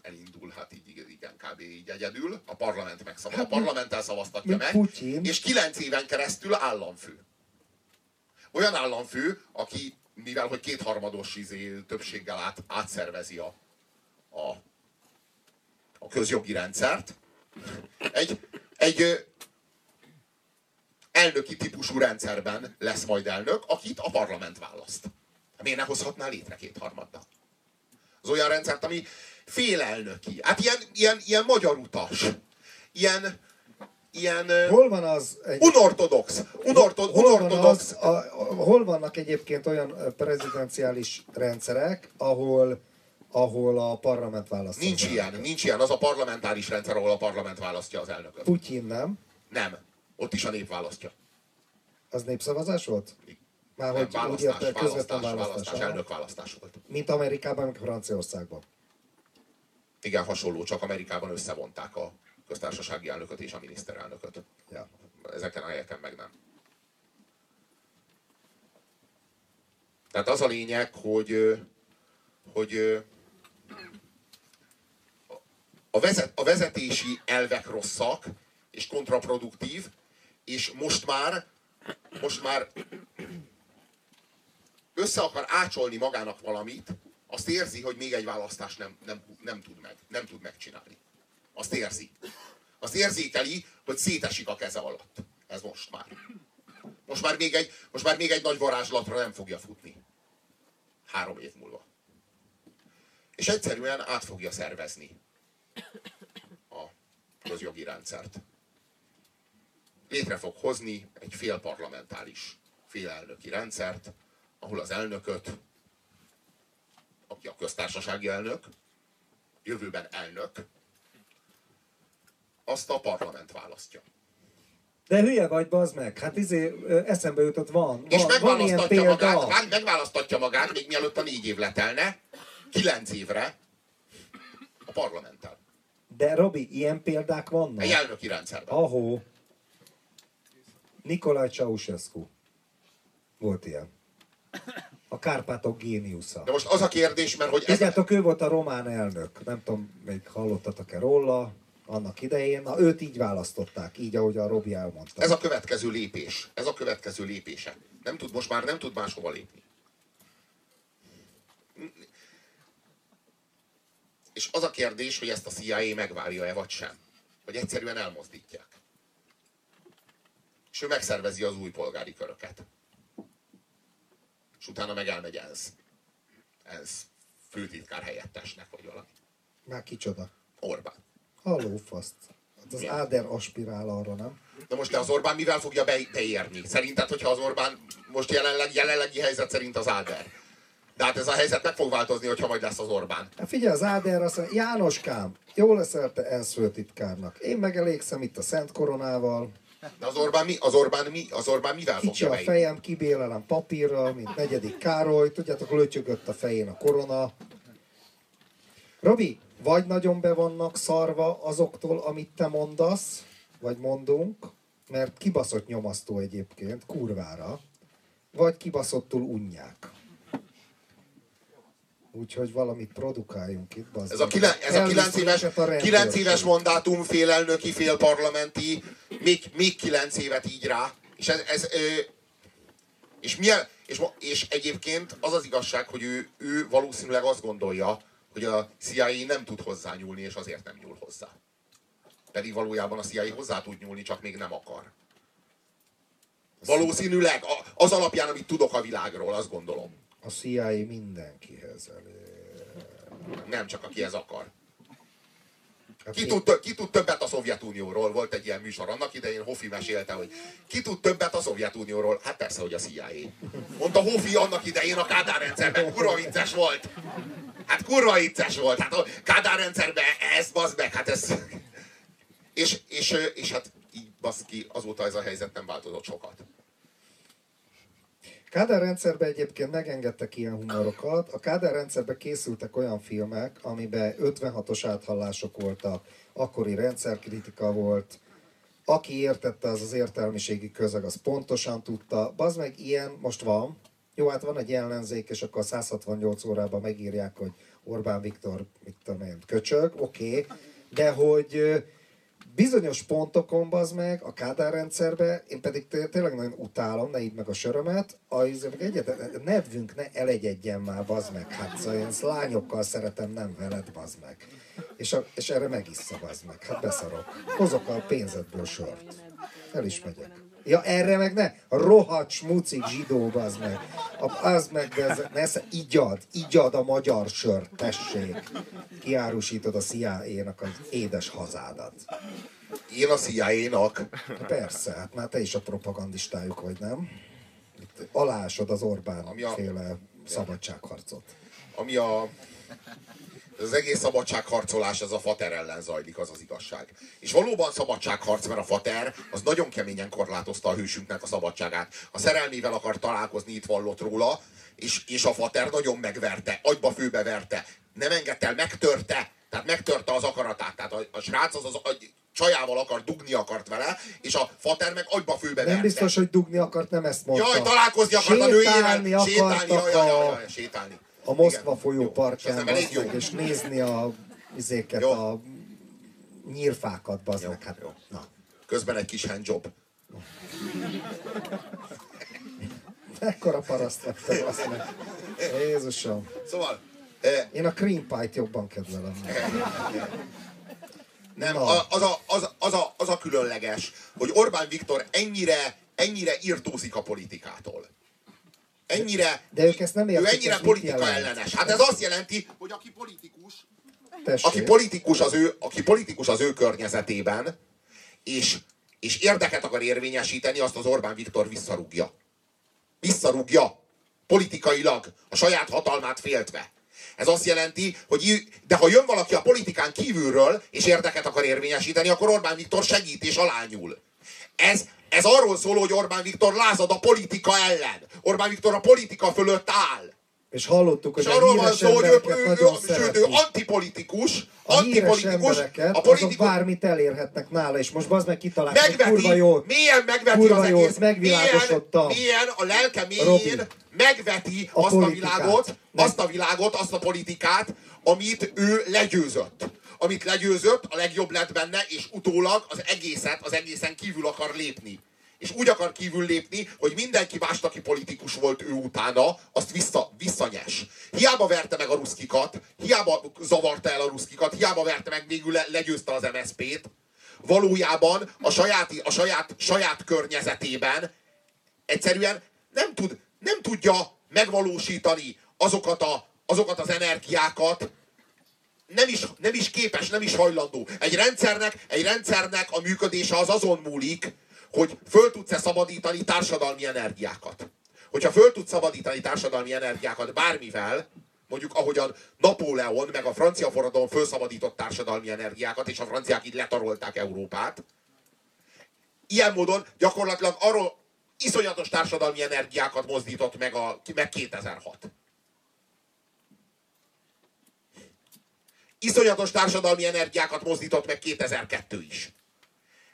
Elindul, hát így igen, kb. így egyedül. A parlament megszavaz. A parlamenttel szavaztatja meg. Putyin. És 9 éven keresztül államfő. Olyan államfő, aki, mivel hogy kétharmados izé, többséggel át, átszervezi a, a, a közjogi rendszert, egy, egy elnöki típusú rendszerben lesz majd elnök, akit a parlament választ. Miért ne hozhatná létre kétharmaddal? Az olyan rendszert, ami félelnöki. Hát ilyen, ilyen, ilyen magyar utas. Ilyen, ilyen Hol van az egy unortodox. Unorto, hol, van unortodox. az, a, hol vannak egyébként olyan prezidenciális rendszerek, ahol, ahol a parlament választja Nincs ilyen, nincs ilyen. Az a parlamentáris rendszer, ahol a parlament választja az elnököt. Putyin nem? Nem. Ott is a nép választja. Az népszavazás volt? Már Nem, hogy úgy választás, érte, választás, közvetlen választás, választás. választás, elnök választás volt. Mint Amerikában, meg Franciaországban. Igen, hasonló, csak Amerikában összevonták a köztársasági elnököt és a miniszterelnököt. Ja. Ezeken a helyeken meg nem. Tehát az a lényeg, hogy, hogy a, vezet, a vezetési elvek rosszak és kontraproduktív, és most már, most már össze akar ácsolni magának valamit, azt érzi, hogy még egy választást nem, nem, nem, tud meg, nem tud megcsinálni. Azt érzi. Azt érzékeli, hogy szétesik a keze alatt. Ez most már. Most már még egy, most már még egy nagy varázslatra nem fogja futni. Három év múlva. És egyszerűen át fogja szervezni a közjogi rendszert. létre fog hozni egy félparlamentáris, félelnöki rendszert, ahol az elnököt, aki a köztársasági elnök, jövőben elnök, azt a parlament választja. De hülye vagy, bazd meg. Hát izé, eszembe jutott, van. És van, van megválasztatja példa. magát, vá- megválasztatja magát, még mielőtt a négy év letelne, kilenc évre a parlamenttel. De Robi, ilyen példák vannak? Egy elnöki rendszerben. Ahó. Nikolaj Ceausescu. Volt ilyen. A Kárpátok géniusza. De most az a kérdés, mert hogy ez, Tudjátok, ő volt a román elnök. Nem tudom, még hallottatok-e róla annak idején. Na, őt így választották, így, ahogy a Robi elmondta. ez a következő lépés. Ez a következő lépése. Nem tud, most már nem tud máshova lépni. És az a kérdés, hogy ezt a CIA megvárja-e vagy sem. Vagy egyszerűen elmozdítják. És ő megszervezi az új polgári köröket. És utána meg elmegy ENSZ. ENSZ főtitkár helyettesnek, vagy valami. Már kicsoda. Orbán. Halló, faszt. Hát az Áder aspirál arra, nem? De most te az Orbán mivel fogja be, beérni? Szerinted, hogyha az Orbán most jelenleg, jelenlegi helyzet szerint az Áder. De hát ez a helyzet meg fog változni, hogyha majd lesz az Orbán. Hát figyelj, az Áder azt mondja, Jánoskám, jól leszel te ENSZ főtitkárnak. Én megelégszem itt a Szent Koronával. De az Orbán, mi, az Orbán, mi, az Orbán mivel Kicsi fogja a fejem, kibélelem papírral, mint negyedik Károly. Tudjátok, lötyögött a fején a korona. Robi, vagy nagyon be vannak szarva azoktól, amit te mondasz, vagy mondunk, mert kibaszott nyomasztó egyébként, kurvára, vagy kibaszottul unják. Úgyhogy valamit produkáljunk itt, bazd Ez a, kilen, ez a kilenc Elvisz éves, minket a rendőrség. kilenc éves mandátum, félelnöki, félparlamenti, még, még kilenc évet így rá. És, ez, ez, ö, és, milyen, és, és egyébként az az igazság, hogy ő, ő valószínűleg azt gondolja, hogy a CIA nem tud hozzányúlni, és azért nem nyúl hozzá. Pedig valójában a CIA hozzá tud nyúlni, csak még nem akar. Valószínűleg az alapján, amit tudok a világról, azt gondolom. A CIA mindenkihez elér. Nem csak akihez akar. Hát Ki tud, ki tud többet a Szovjetunióról? Volt egy ilyen műsor. Annak idején Hofi mesélte, hogy ki tud többet a Szovjetunióról? Hát persze, hogy a CIA. Mondta Hofi annak idején a Kádár rendszerben. Kurva vicces volt. Hát kurva vicces volt. Hát a Kádár rendszerben ez, bazd meg, hát ez... És, és, és hát így baszki, azóta ez a helyzet nem változott sokat. Kádár rendszerben egyébként megengedtek ilyen humorokat. A Kádár rendszerben készültek olyan filmek, amiben 56-os áthallások voltak, akkori rendszerkritika volt, aki értette, az az értelmiségi közeg, az pontosan tudta. Bazd meg, ilyen most van. Jó, hát van egy ellenzék, és akkor 168 órában megírják, hogy Orbán Viktor, mit tudom én, köcsög, oké, okay. de hogy bizonyos pontokon, bazd meg, a Kádár rendszerbe, én pedig té- tényleg nagyon utálom, ne így meg a sörömet, a, izé, a nevünk ne elegyedjen már, bazd meg, hát szóval én lányokkal szeretem, nem veled, bazd meg. És, a, és erre megissza, bazd meg, hát beszarok. Hozok a pénzedből sört. El is megyek. Ja, erre meg ne, a rohadt smucik zsidó, bazd meg. A, az meg, ez, nesze, igyad, igyad a magyar sört, tessék. Kiárusítod a CIA-nak az édes hazádat. Én a CIA-nak Persze, hát már te is a propagandistájuk vagy, nem? Itt alásod az Orbán Ami a- féle szabadságharcot. ami a az egész szabadságharcolás, ez a Fater ellen zajlik, az az igazság. És valóban szabadságharc, mert a Fater az nagyon keményen korlátozta a hősünknek a szabadságát. A szerelmével akar találkozni, itt vallott róla, és, és a Fater nagyon megverte, agyba főbe verte. Nem engedte el, megtörte. Tehát megtörte az akaratát. Tehát a, a srác az, az a csajával akar, dugni akart vele, és a Fater meg agyba főbe Nem biztos, hogy dugni akart, nem ezt mondta. Jaj, találkozni akart a nőjével. Sétálni Sétálni, jaj, jaj, jaj, jaj, sétálni. A Moszkva folyó Jó. Partján, meg, és nézni a izéket, Jó. a nyírfákat, meg. Hát, jó. na. Közben egy kis handjob. Ekkora paraszt lettem, azt meg. Jézusom. Szóval, eh, Én a cream pie-t jobban kedvelem. nem, Na. a, az, a, az, az, a, az a különleges, hogy Orbán Viktor ennyire, ennyire irtózik a politikától. Ennyire, De ők ezt nem ő ennyire politika jelent? ellenes. Hát ez azt jelenti, hogy aki politikus, Tessék. aki politikus az ő, aki politikus az ő környezetében, és, és érdeket akar érvényesíteni, azt az Orbán Viktor visszarúgja. Visszarúgja. Politikailag. A saját hatalmát féltve. Ez azt jelenti, hogy de ha jön valaki a politikán kívülről, és érdeket akar érvényesíteni, akkor Orbán Viktor segít és alányul. Ez, ez arról szól, hogy Orbán Viktor lázad a politika ellen. Orbán Viktor a politika fölött áll. És hallottuk, hogy és arról van szó, hogy ő, ő, ő, sőt, ő antipolitikus, a antipolitikus, a politikus, bármit elérhetnek nála, és most az meg kitalálták, megveti, kurva jó, milyen megveti kurva az egész, megvilágosodta. Milyen, milyen a lelke mélyén megveti a azt politikát. a világot, azt a világot, azt a politikát, amit ő legyőzött. Amit legyőzött, a legjobb lett benne, és utólag az egészet, az egészen kívül akar lépni és úgy akar kívül lépni, hogy mindenki más, aki politikus volt ő utána, azt vissza, visszanyes. Hiába verte meg a ruszkikat, hiába zavarta el a ruszkikat, hiába verte meg, végül le, legyőzte az MSZP-t, valójában a saját, a saját, saját környezetében egyszerűen nem, tud, nem tudja megvalósítani azokat, a, azokat az energiákat, nem is, nem is képes, nem is hajlandó. Egy rendszernek, egy rendszernek a működése az azon múlik, hogy föl tudsz-e szabadítani társadalmi energiákat. Hogyha föl tudsz szabadítani társadalmi energiákat bármivel, mondjuk ahogyan Napóleon meg a francia forradalom fölszabadított társadalmi energiákat, és a franciák így letarolták Európát, ilyen módon gyakorlatilag arról iszonyatos társadalmi energiákat mozdított meg, a, meg 2006. Iszonyatos társadalmi energiákat mozdított meg 2002 is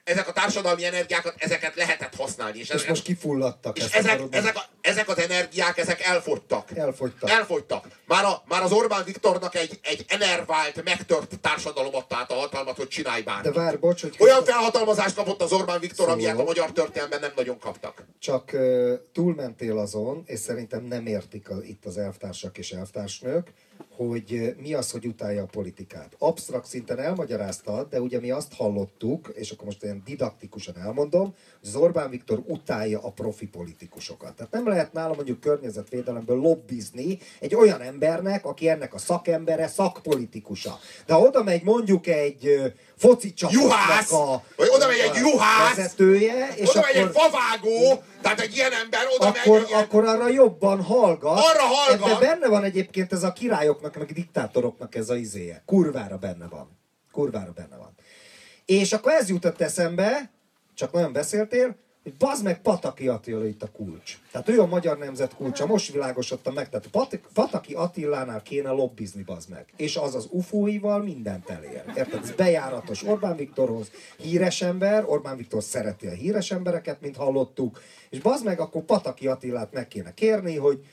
ezek a társadalmi energiákat, ezeket lehetett használni. És, és most kifulladtak. És ezek, ezek, a, ezek az energiák, ezek elfogytak. Elfogytak. Elfogytak. Már, a, már az Orbán Viktornak egy, egy enervált, megtört társadalom adta át a hatalmat, hogy csinálj bármit. De vár, bocs, hogy Olyan felhatalmazást kapott az Orbán Viktor, szóval... amilyet a magyar történelemben nem nagyon kaptak. Csak uh, túlmentél azon, és szerintem nem értik a, itt az elvtársak és elvtársnők, hogy mi az, hogy utálja a politikát. Absztrakt szinten elmagyaráztad, de ugye mi azt hallottuk, és akkor most ilyen didaktikusan elmondom, hogy az Orbán Viktor utálja a profi politikusokat. Tehát nem lehet nála mondjuk környezetvédelemből lobbizni egy olyan embernek, aki ennek a szakembere, szakpolitikusa. De oda megy mondjuk egy foci csapatnak a, vagy oda megy egy juhász, vezetője, és oda akkor, megy egy favágó, tehát egy ilyen ember oda akkor, megy. Akkor arra jobban hallgat. Arra hallgat. Ebben benne van egyébként ez a királyoknak, meg diktátoroknak ez a izéje. Kurvára benne van. Kurvára benne van. És akkor ez jutott eszembe, csak nagyon beszéltél, hogy bazd meg Pataki Attila itt a kulcs. Tehát ő a magyar nemzet kulcsa, most világosodtam meg. Tehát Pat- Pataki Attilánál kéne lobbizni, bazd meg. És az az ufóival mindent elér. Érted? Ez bejáratos Orbán Viktorhoz, híres ember, Orbán Viktor szereti a híres embereket, mint hallottuk, és bazd meg, akkor Pataki Attilát meg kéne kérni, hogy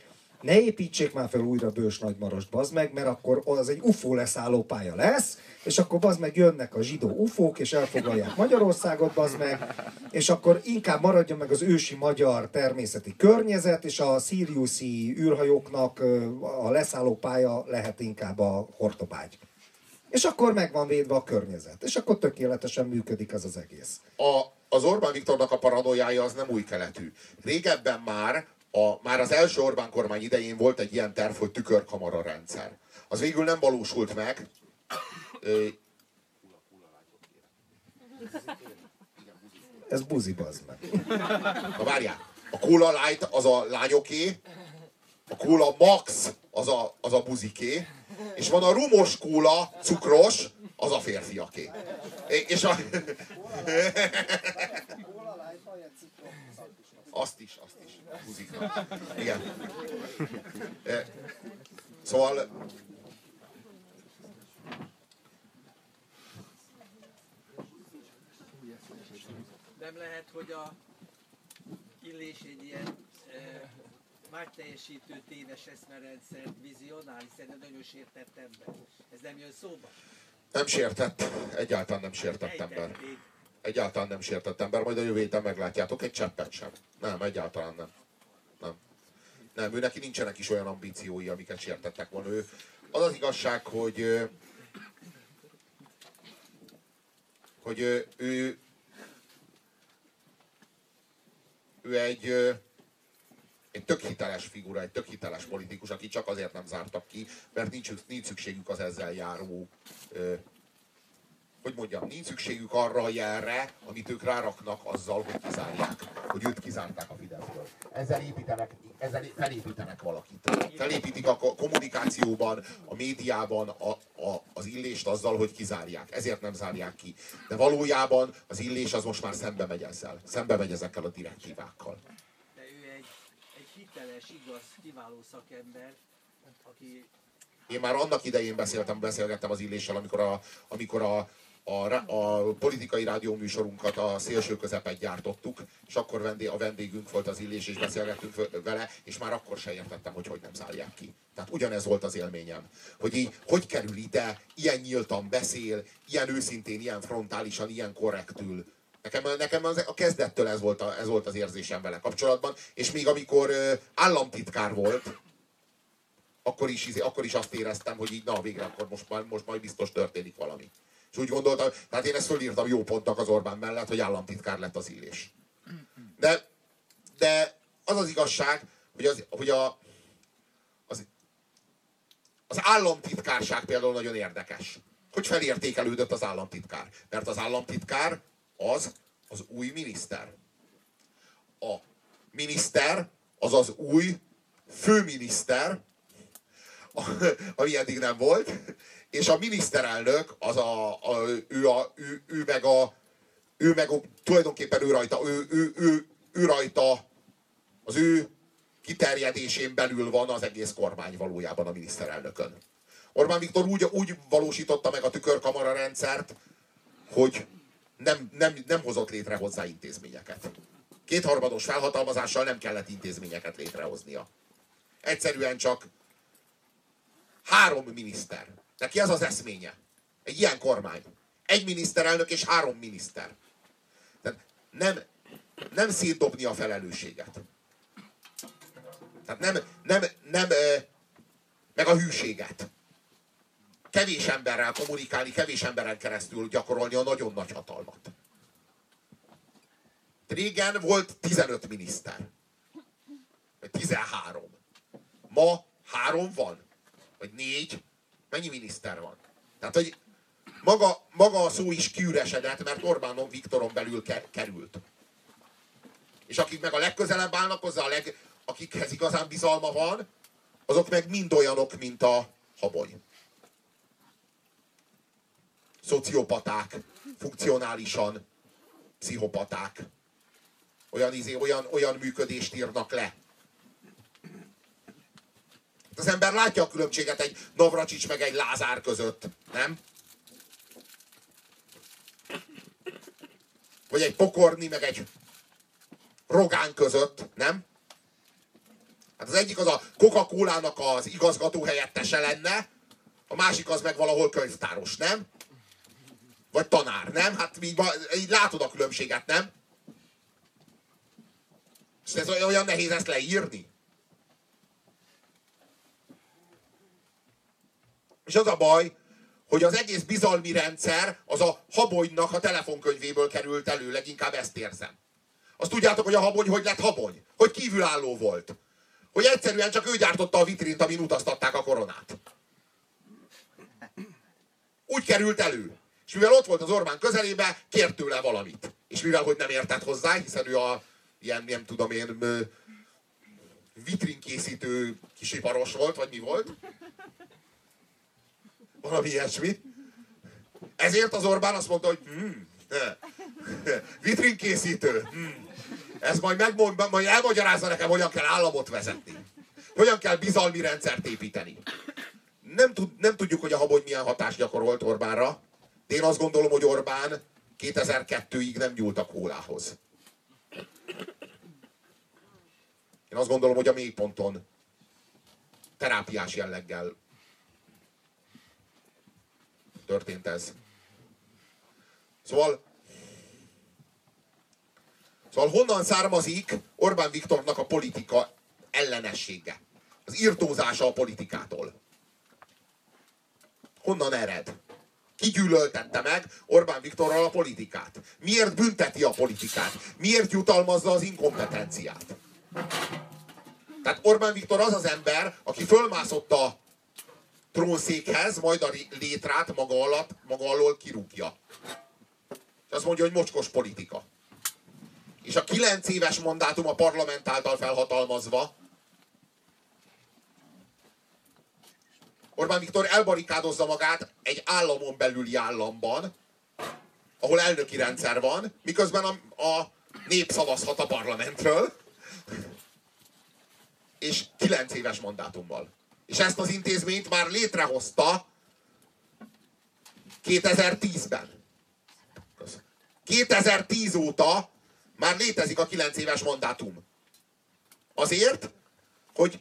ne építsék már fel újra Bős Nagymarost, bazd meg, mert akkor az egy UFO leszálló pálya lesz, és akkor bazd meg jönnek a zsidó ufók, és elfoglalják Magyarországot, bazd meg, és akkor inkább maradjon meg az ősi magyar természeti környezet, és a Siriusi űrhajóknak a leszálló pálya lehet inkább a hortobágy. És akkor meg van védve a környezet. És akkor tökéletesen működik ez az egész. A, az Orbán Viktornak a paranoiája az nem új keletű. Régebben már a, már az első Orbán kormány idején volt egy ilyen terv, hogy tükörkamara rendszer. Az végül nem valósult meg. Ez buzi bazd meg. Na várjál, a Cola Light az a lányoké, a Cola Max az a, az a buziké, és van a rumos kóla, cukros, az a férfiaké. És a... Azt is, azt is. Buziknak. Igen. Szóval nem lehet, hogy a Illés egy ilyen e, megteljesítő téves eszmerendszert vizionál, hiszen nagyon sértett ember. Ez nem jön szóba? Nem sértett, egyáltalán nem sértett ember. Egyáltalán nem sértett ember, majd a jövő héten meglátjátok, egy cseppet sem. Nem, egyáltalán nem. Nem. Nem, ő neki nincsenek is olyan ambíciói, amiket sértettek volna. Ő, az az igazság, hogy hogy ő, ő, ő egy, egy tök hiteles figura, egy tök hiteles politikus, aki csak azért nem zártak ki, mert nincs, nincs szükségük az ezzel járó hogy mondjam, nincs szükségük arra a jelre, amit ők ráraknak azzal, hogy kizárják, hogy őt kizárták a Fideszből. Ezzel építenek, ezzel felépítenek valakit. Felépítik a kommunikációban, a médiában a, a, az illést azzal, hogy kizárják. Ezért nem zárják ki. De valójában az illés az most már szembe megy ezzel. Szembe megy ezekkel a direktívákkal. De ő egy, egy hiteles, igaz, kiváló szakember, aki én már annak idején beszéltem, beszélgettem az illéssel, amikor a, amikor a, a, a politikai rádióműsorunkat a szélső közepet gyártottuk, és akkor vendé, a vendégünk volt az illés, és beszélgettünk vele, és már akkor se értettem, hogy hogy nem szállják ki. Tehát ugyanez volt az élményem, hogy így, hogy kerül ide, ilyen nyíltan beszél, ilyen őszintén, ilyen frontálisan, ilyen korrektül. Nekem, nekem az, a kezdettől ez volt, a, ez volt az érzésem vele kapcsolatban, és még amikor államtitkár volt, akkor is, akkor is azt éreztem, hogy így na végre, akkor most, most majd biztos történik valami. És úgy gondoltam, tehát én ezt fölírtam jó pontnak az Orbán mellett, hogy államtitkár lett az illés. De, de az az igazság, hogy, az, hogy a, az, az államtitkárság például nagyon érdekes. Hogy felértékelődött az államtitkár? Mert az államtitkár az az új miniszter. A miniszter az az új főminiszter, ami eddig nem volt, és a miniszterelnök, az a, a, ő, a, ő, ő, meg a, ő meg a, tulajdonképpen ő rajta, ő, ő, ő, ő rajta, az ő kiterjedésén belül van az egész kormány valójában a miniszterelnökön. Orbán Viktor úgy, úgy valósította meg a tükörkamara rendszert, hogy nem, nem, nem hozott létre hozzá intézményeket. Kétharmados felhatalmazással nem kellett intézményeket létrehoznia. Egyszerűen csak három miniszter. Neki ez az eszménye. Egy ilyen kormány. Egy miniszterelnök és három miniszter. Tehát nem, nem szétdobni a felelősséget. Tehát nem, nem, nem, meg a hűséget. Kevés emberrel kommunikálni, kevés emberen keresztül gyakorolni a nagyon nagy hatalmat. Régen volt 15 miniszter. 13. Ma három van vagy négy, mennyi miniszter van? Tehát, hogy maga, maga a szó is kiüresedett, mert Orbánon Viktoron belül ke- került. És akik meg a legközelebb állnak hozzá, a leg, akikhez igazán bizalma van, azok meg mind olyanok, mint a habony. Szociopaták, funkcionálisan, pszichopaták. Olyan, izé, olyan, olyan működést írnak le, az ember látja a különbséget egy Navracsics meg egy Lázár között, nem? Vagy egy Pokorni meg egy Rogán között, nem? Hát az egyik az a Coca-Cola-nak az igazgató helyettese lenne, a másik az meg valahol könyvtáros, nem? Vagy tanár, nem? Hát így, így látod a különbséget, nem? És ez olyan nehéz ezt leírni. És az a baj, hogy az egész bizalmi rendszer az a habonynak a telefonkönyvéből került elő, leginkább ezt érzem. Azt tudjátok, hogy a habony hogy lett habony? Hogy kívülálló volt. Hogy egyszerűen csak ő gyártotta a vitrint, amin utaztatták a koronát. Úgy került elő. És mivel ott volt az Orbán közelébe, kért tőle valamit. És mivel, hogy nem értett hozzá, hiszen ő a ilyen, nem tudom én, vitrinkészítő kisiparos volt, vagy mi volt, valami ilyesmi. Ezért az Orbán azt mondta, hogy hmm, vitrinkészítő. Hmm. Ez majd megmond, majd elmagyarázza nekem, hogyan kell államot vezetni. Hogyan kell bizalmi rendszert építeni. Nem, tud, nem tudjuk, hogy a habony milyen hatást gyakorolt Orbánra, de én azt gondolom, hogy Orbán 2002-ig nem nyúlt a kólához. Én azt gondolom, hogy a mélyponton terápiás jelleggel történt ez. Szóval, szóval honnan származik Orbán Viktornak a politika ellenessége? Az írtózása a politikától. Honnan ered? Ki gyűlöltette meg Orbán Viktorral a politikát? Miért bünteti a politikát? Miért jutalmazza az inkompetenciát? Tehát Orbán Viktor az az ember, aki fölmászott a trónszékhez, majd a létrát maga, alatt, maga alól kirúgja. És azt mondja, hogy mocskos politika. És a kilenc éves mandátum a parlament által felhatalmazva Orbán Viktor elbarikádozza magát egy államon belüli államban, ahol elnöki rendszer van, miközben a, a nép szavazhat a parlamentről, és kilenc éves mandátummal. És ezt az intézményt már létrehozta 2010-ben. 2010 óta már létezik a 9 éves mandátum. Azért, hogy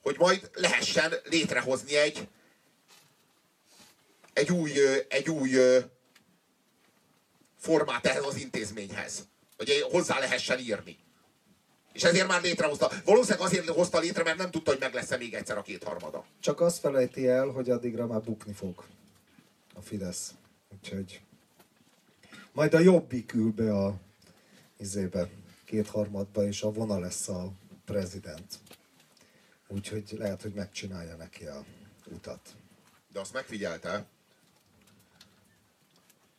hogy majd lehessen létrehozni egy egy új, egy új formát ehhez az intézményhez. Hogy hozzá lehessen írni. És ezért már létrehozta. Valószínűleg azért hozta létre, mert nem tudta, hogy meg lesz-e még egyszer a kétharmada. Csak azt felejti el, hogy addigra már bukni fog a Fidesz. Úgyhogy majd a jobbik ül be a izébe, kétharmadba, és a vona lesz a prezident. Úgyhogy lehet, hogy megcsinálja neki a utat. De azt megfigyelte,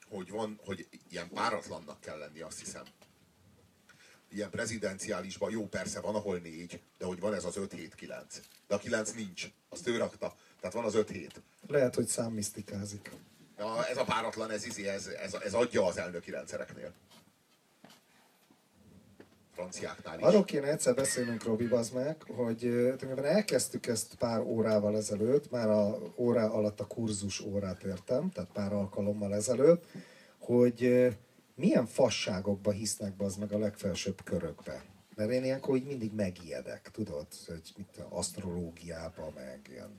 hogy van, hogy ilyen páratlannak kell lenni, azt hiszem. Ilyen prezidenciálisban jó persze van, ahol négy, de hogy van ez az 5-7-9. De a 9 nincs, azt ő rakta. Tehát van az 5-7. Lehet, hogy számmisztikázik. Ja, ez a páratlan, ez, ez, ez, ez adja az elnöki rendszereknél. Franciáknál is. Arról kéne egyszer beszélnünk, Robi, az meg, hogy tulajdonképpen elkezdtük ezt pár órával ezelőtt, már a órá alatt a kurzus órát értem, tehát pár alkalommal ezelőtt, hogy milyen fasságokba hisznek be az meg a legfelsőbb körökbe. Mert én ilyenkor így mindig megijedek, tudod, hogy mit asztrológiába, meg ilyen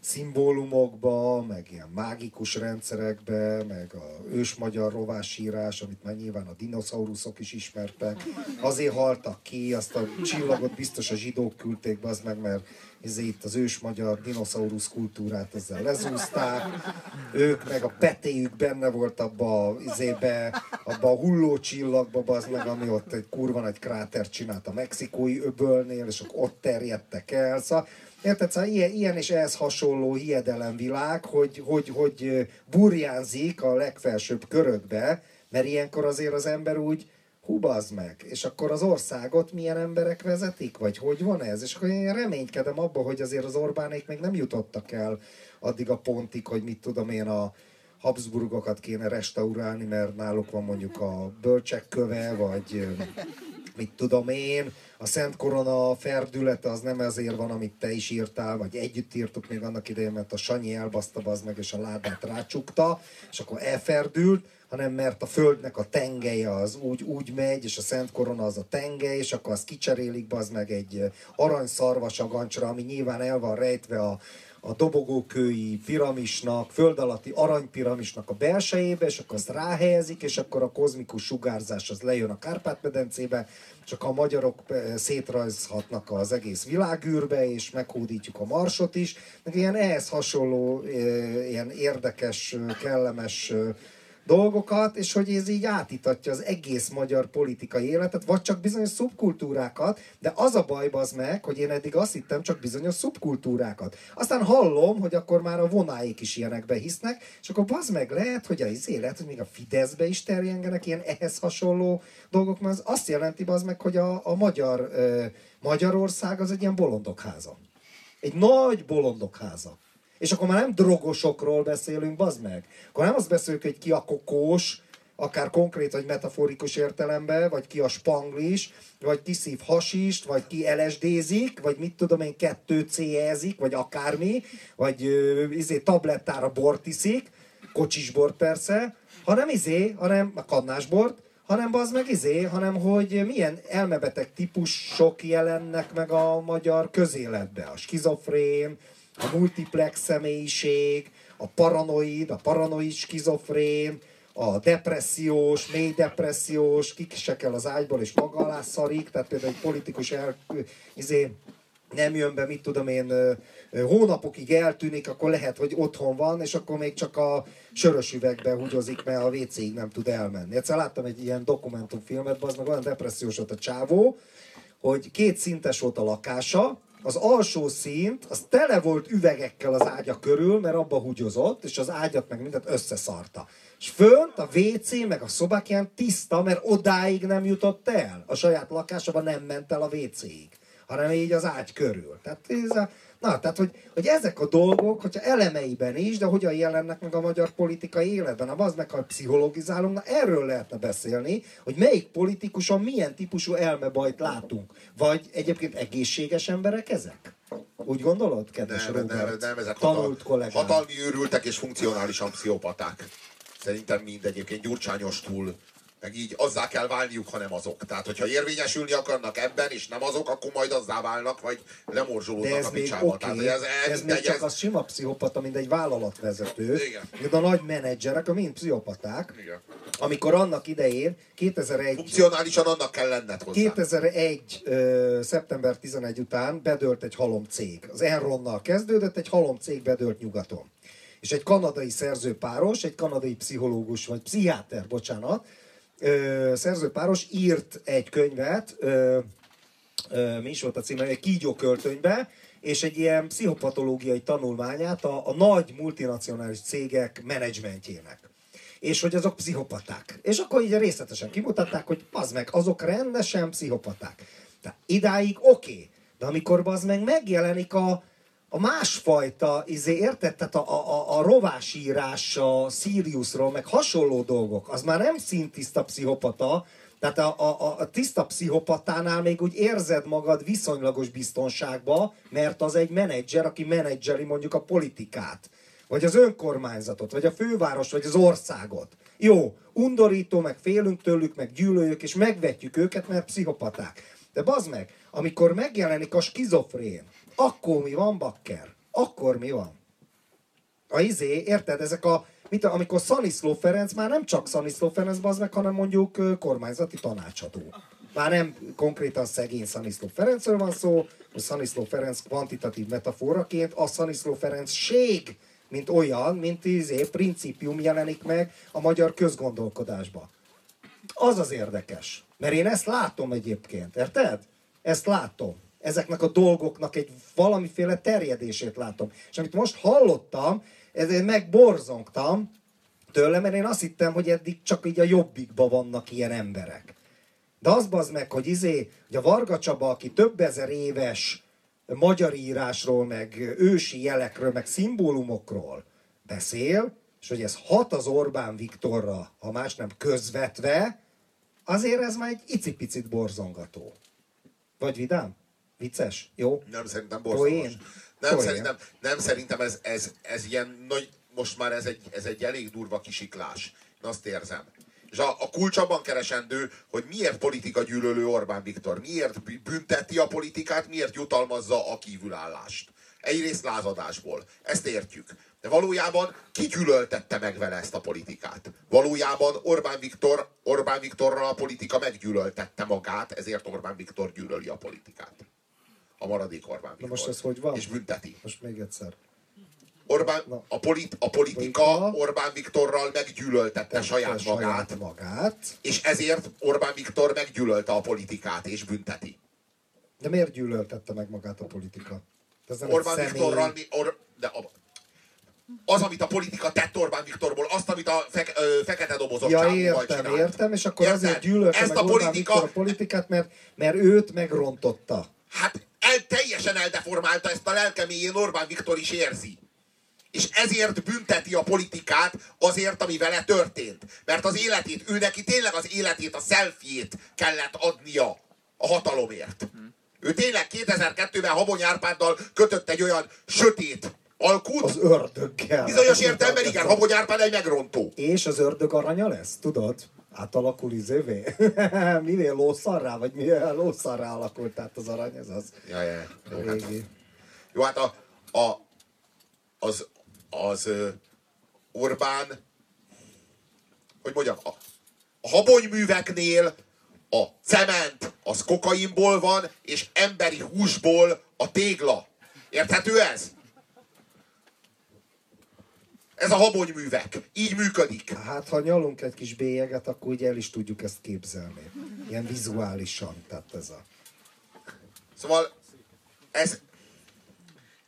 szimbólumokba, meg ilyen mágikus rendszerekbe, meg a ős magyar rovásírás, amit már nyilván a dinoszauruszok is ismertek. Azért haltak ki, azt a csillagot biztos a zsidók küldték be, az meg, mert ezért itt az ős magyar dinoszaurusz kultúrát ezzel lezúzták. Ők meg a petéjük benne volt abba, izébe, abba a hulló csillagba, az meg, ami ott egy kurva nagy kráter csinált a mexikói öbölnél, és ott terjedtek el. Szóval Érted? Szóval ilyen, ilyen és ehhez hasonló hiedelemvilág, hogy, hogy, hogy burjánzik a legfelsőbb körökbe, mert ilyenkor azért az ember úgy, hubazd meg, és akkor az országot milyen emberek vezetik, vagy hogy van ez? És akkor én reménykedem abba, hogy azért az Orbánék még nem jutottak el addig a pontig, hogy mit tudom én a Habsburgokat kéne restaurálni, mert náluk van mondjuk a bölcsek köve, vagy mit tudom én, a Szent Korona ferdülete az nem ezért van, amit te is írtál, vagy együtt írtuk még annak idején, mert a Sanyi elbaszta az meg, és a ládát rácsukta, és akkor elferdült, hanem mert a földnek a tengelye az úgy, úgy megy, és a Szent Korona az a tengely, és akkor azt kicserélik az meg egy aranyszarvas agancsra, ami nyilván el van rejtve a, a dobogókői piramisnak, föld alatti aranypiramisnak a belsejébe, és akkor azt ráhelyezik, és akkor a kozmikus sugárzás az lejön a Kárpát-medencébe, csak a magyarok eh, szétrajzhatnak az egész világűrbe, és meghódítjuk a marsot is, meg ilyen ehhez hasonló, eh, ilyen érdekes, eh, kellemes dolgokat, és hogy ez így átítatja az egész magyar politikai életet, vagy csak bizonyos szubkultúrákat, de az a baj az meg, hogy én eddig azt hittem csak bizonyos szubkultúrákat. Aztán hallom, hogy akkor már a vonáik is ilyenekbe hisznek, és akkor az meg lehet, hogy a izé, lehet, hogy még a Fideszbe is terjengenek ilyen ehhez hasonló dolgok, mert az azt jelenti az meg, hogy a, a magyar, ö, Magyarország az egy ilyen bolondok háza. Egy nagy bolondok háza. És akkor már nem drogosokról beszélünk, bazd meg. Akkor nem azt beszélünk, hogy ki a kokós, akár konkrét vagy metaforikus értelemben, vagy ki a spanglis, vagy ki szív hasist, vagy ki LSD-zik, vagy mit tudom én, kettő c vagy akármi, vagy ö, izé, tablettára bort iszik, kocsisbort persze, hanem izé, hanem a kannásbort, hanem az meg izé, hanem hogy milyen elmebeteg típusok jelennek meg a magyar közéletbe. A skizofrén, a multiplex személyiség, a paranoid, a paranoid skizofrén, a depressziós, mély depressziós, kikisekel az ágyból és maga alá szarik, tehát például egy politikus el, izé, nem jön be, mit tudom én, hónapokig eltűnik, akkor lehet, hogy otthon van, és akkor még csak a sörös üvegbe húgyozik, mert a WC-ig nem tud elmenni. Egyszer láttam egy ilyen dokumentumfilmet, az meg olyan depressziós volt a csávó, hogy két szintes volt a lakása, az alsó szint, az tele volt üvegekkel az ágya körül, mert abba húgyozott, és az ágyat meg mindent összeszarta. És fönt a WC, meg a szobák ilyen tiszta, mert odáig nem jutott el. A saját lakásában nem ment el a WC-ig, hanem így az ágy körül. Tehát ez a, Na, tehát, hogy, hogy ezek a dolgok, hogyha elemeiben is, de hogyan jelennek meg a magyar politikai életben, ha az meg, ha pszichologizálunk, na erről lehetne beszélni, hogy melyik politikuson milyen típusú elmebajt látunk. Vagy egyébként egészséges emberek ezek? Úgy gondolod, kedves Nem, Robert? nem, nem, ezek Tanult hatal, hatalmi őrültek és funkcionálisan pszichopaták. Szerintem mind egyébként gyurcsányos túl. Meg így azzá kell válniuk, ha nem azok. Tehát, hogyha érvényesülni akarnak ebben, és nem azok, akkor majd azzá válnak, vagy De lemorzsolódnak ez a még picsába. oké, Tehát, okay. hogy ez, ez még egy- csak az sima pszichopata, mint egy vállalatvezető. Igen. De a nagy menedzserek, a mind pszichopaták. Igen. Amikor annak idején, 2001 Funkcionálisan annak kell lenned hozzá. 2001. ö, szeptember 11 után bedőlt egy halom cég. Az Enronnal kezdődött, egy halom cég bedőlt nyugaton. És egy kanadai szerzőpáros, egy kanadai pszichológus, vagy pszichiáter, bocsánat, ö, szerzőpáros írt egy könyvet, ö, ö, mi is volt a címe, egy kígyóköltönybe, és egy ilyen pszichopatológiai tanulmányát a, a nagy multinacionális cégek menedzsmentjének. És hogy azok pszichopaták. És akkor így részletesen kimutatták, hogy az meg, azok rendesen pszichopaták. Tehát idáig oké, okay, de amikor az meg megjelenik a, a másfajta, izé, érted? Tehát a, a, a, rovásírás a Siriusról, meg hasonló dolgok, az már nem szintiszta pszichopata, tehát a, a, a- tiszta pszichopatánál még úgy érzed magad viszonylagos biztonságba, mert az egy menedzser, aki menedzseli mondjuk a politikát, vagy az önkormányzatot, vagy a főváros, vagy az országot. Jó, undorító, meg félünk tőlük, meg gyűlöljük, és megvetjük őket, mert pszichopaták. De bazd meg, amikor megjelenik a skizofrén, akkor mi van, bakker? Akkor mi van? A izé, érted, ezek a, mit, amikor Szaniszló Ferenc már nem csak Szaniszló Ferenc bazd meg, hanem mondjuk kormányzati tanácsadó. Már nem konkrétan szegény Szaniszló Ferencről van szó, hogy Szaniszló Ferenc kvantitatív metaforaként a Szaniszló Ferenc ség, mint olyan, mint izé, principium jelenik meg a magyar közgondolkodásba. Az az érdekes. Mert én ezt látom egyébként, érted? Ezt látom. Ezeknek a dolgoknak egy valamiféle terjedését látom. És amit most hallottam, ezért megborzongtam tőle, mert én azt hittem, hogy eddig csak így a jobbikban vannak ilyen emberek. De az bazd meg, hogy izé, hogy a Varga Csaba, aki több ezer éves magyar írásról, meg ősi jelekről, meg szimbólumokról beszél, és hogy ez hat az Orbán Viktorra, ha más nem közvetve, azért ez már egy icipicit borzongató. Vagy vidám? Vicces? Jó? Nem, szerintem borzalmas. Poén? Nem, Poén. szerintem, nem, szerintem ez, ez, ez ilyen nagy, most már ez egy, ez egy elég durva kisiklás. Én azt érzem. És a, a kulcs abban keresendő, hogy miért politika gyűlölő Orbán Viktor, miért bü- bünteti a politikát, miért jutalmazza a kívülállást. Egyrészt lázadásból. Ezt értjük. De valójában ki gyűlöltette meg vele ezt a politikát? Valójában Orbán Viktor, Orbán Viktorral a politika meggyűlöltette magát, ezért Orbán Viktor gyűlöli a politikát. A maradék Orbán Viktor. most ez hogy van? És bünteti. Most még egyszer. Orbán, Na. a, polit, a politika. Orbán Viktorral meggyűlöltette saját magát, magát. és ezért Orbán Viktor meggyűlölte a politikát, és bünteti. De miért gyűlöltette meg magát a politika? Ez nem Orbán személy. Viktorral, mi- or, de a, az, amit a politika tett Orbán Viktorból, azt, amit a fek, ö, fekete dobozos Ja, értem, csinált. értem, és akkor Érted? azért gyűlölte Ezt meg a politika, Viktor a politikát, mert, mert őt megrontotta. Hát el, teljesen eldeformálta ezt a lelkeméjén Orbán Viktor is érzi. És ezért bünteti a politikát azért, ami vele történt. Mert az életét, ő neki tényleg az életét, a selfie-t kellett adnia a hatalomért. Ő tényleg 2002-ben Habony Árpáddal kötött egy olyan sötét alkut. Az ördöggel. Bizonyos értelemben igen, Habony Árpád egy megrontó. És az ördög aranya lesz, tudod? Átalakul izévé. mivel lószarrá, vagy mivel lószarrá alakult át az arany, ez az Ja, ja. Jó, hát, jó, hát a, a, az, az Orbán, hogy mondjam, a, a habonyműveknél a cement az kokainból van, és emberi húsból a tégla. Érthető ez? Ez a habonyművek. Így működik. Hát, ha nyalunk egy kis bélyeget, akkor ugye el is tudjuk ezt képzelni. Ilyen vizuálisan, tehát ez a... Szóval ez,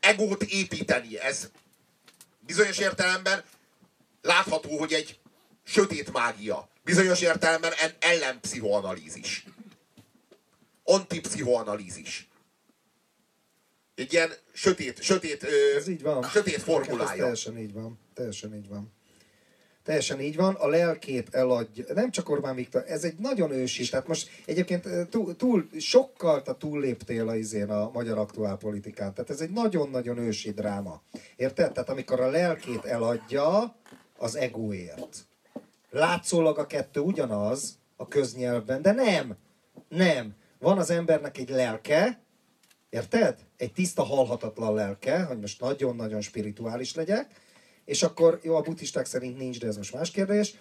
egót építeni. Ez bizonyos értelemben látható, hogy egy sötét mágia. Bizonyos értelemben ellenpszichoanalízis. Antipszichoanalízis. Egy ilyen sötét, sötét, Ez így van. sötét Ez formulája. teljesen így van. Teljesen így van. Teljesen így van, a lelkét eladja. Nem csak Orbán Viktor, ez egy nagyon ősi. Tehát most egyébként eh, túl, túl sokkal te túlléptél a izén a magyar aktuál politikán. Tehát ez egy nagyon-nagyon ősi dráma. Érted? Tehát amikor a lelkét eladja az egóért. Látszólag a kettő ugyanaz a köznyelvben, de nem. Nem. Van az embernek egy lelke, Érted? Egy tiszta, halhatatlan lelke, hogy most nagyon-nagyon spirituális legyek, és akkor, jó, a buddhisták szerint nincs, de ez most más kérdés,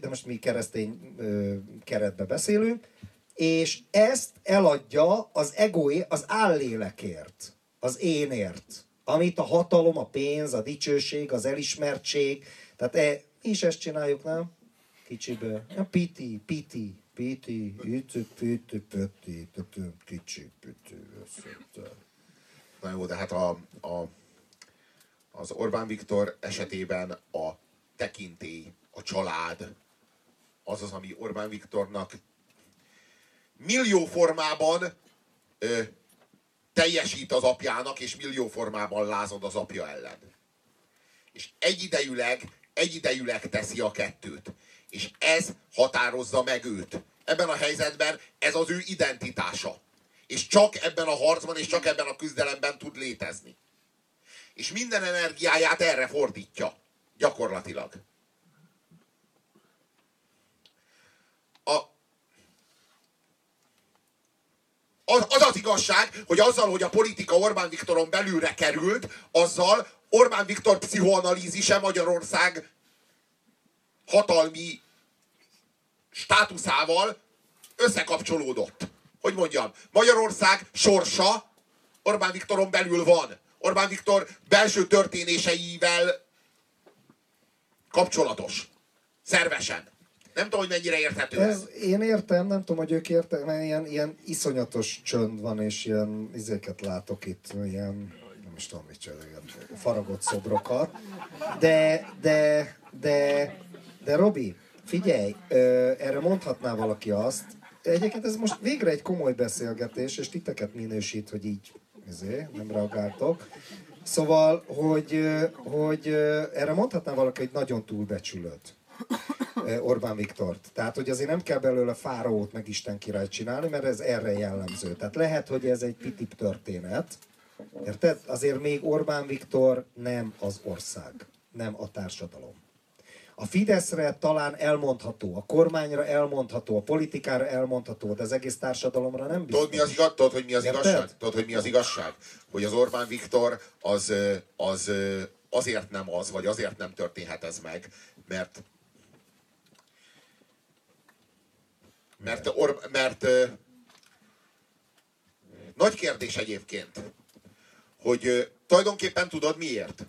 de most mi keresztény ö, keretbe beszélünk, és ezt eladja az egoé, az állélekért, az énért, amit a hatalom, a pénz, a dicsőség, az elismertség, tehát e, mi is ezt csináljuk, nem? Kicsibe. Ja, piti, piti, piti, piti, piti, tötöm, kicsi, piti. Na jó, de hát a, a, az Orbán Viktor esetében a tekintély, a család, az az, ami Orbán Viktornak millió formában ö, teljesít az apjának, és millió formában lázad az apja ellen. És egyidejűleg, egyidejűleg teszi a kettőt. És ez határozza meg őt. Ebben a helyzetben ez az ő identitása. És csak ebben a harcban, és csak ebben a küzdelemben tud létezni. És minden energiáját erre fordítja. Gyakorlatilag. A, az, az az igazság, hogy azzal, hogy a politika Orbán Viktoron belülre került, azzal Orbán Viktor pszichoanalízise Magyarország hatalmi státuszával összekapcsolódott. Hogy mondjam, Magyarország sorsa Orbán Viktoron belül van. Orbán Viktor belső történéseivel kapcsolatos. Szervesen. Nem tudom, hogy mennyire érthető ez. Ez, én értem, nem tudom, hogy ők értem, mert ilyen, ilyen iszonyatos csönd van, és ilyen izéket látok itt, ilyen, nem is tudom, mit csinál, ilyen faragott szobrokat. De, de, de, de Robi, figyelj, erre mondhatná valaki azt, egyébként ez most végre egy komoly beszélgetés, és titeket minősít, hogy így ezért, nem reagáltok. Szóval, hogy, hogy erre mondhatná valaki, hogy nagyon túlbecsülöd. Orbán Viktort. Tehát, hogy azért nem kell belőle fáraót meg Isten királyt csinálni, mert ez erre jellemző. Tehát lehet, hogy ez egy pitip történet. Érted? Azért még Orbán Viktor nem az ország, nem a társadalom. A Fideszre talán elmondható, a kormányra elmondható, a politikára elmondható, de az egész társadalomra nem biztos. Tudod, mi az, igaz, tudod, hogy mi az Érted? igazság? Tudod, hogy mi az igazság? Hogy az Orbán Viktor az, az azért nem az, vagy azért nem történhet ez meg, mert mert, Or, mert nagy kérdés egyébként, hogy tulajdonképpen tudod miért?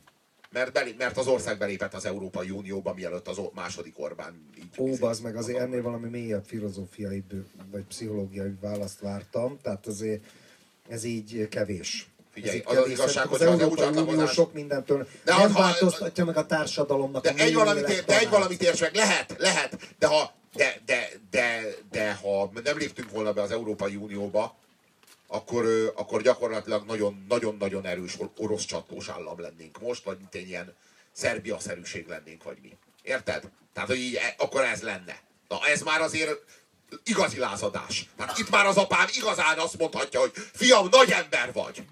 Mert, belé, mert az ország belépett az Európai Unióba, mielőtt az második Orbán így... Ó, az meg azért ennél valami mélyebb filozófiai vagy pszichológiai választ vártam, tehát azért ez így kevés. Figyelj, az az igazság, hogy az az EU Európai Unió sok mindentől De nem ha- változtatja meg a társadalomnak De a egy valamit, ér, de egy valamit érts meg, lehet, lehet, de ha, de, de, de, de ha nem léptünk volna be az Európai Unióba, akkor, akkor gyakorlatilag nagyon- nagyon-nagyon erős orosz csatlós állam lennénk most, vagy mint egy ilyen Szerbia-szerűség lennénk, vagy mi. Érted? Tehát, hogy így, e- akkor ez lenne. Na, ez már azért igazi lázadás. Tehát itt már az apám igazán azt mondhatja, hogy fiam, nagy ember vagy.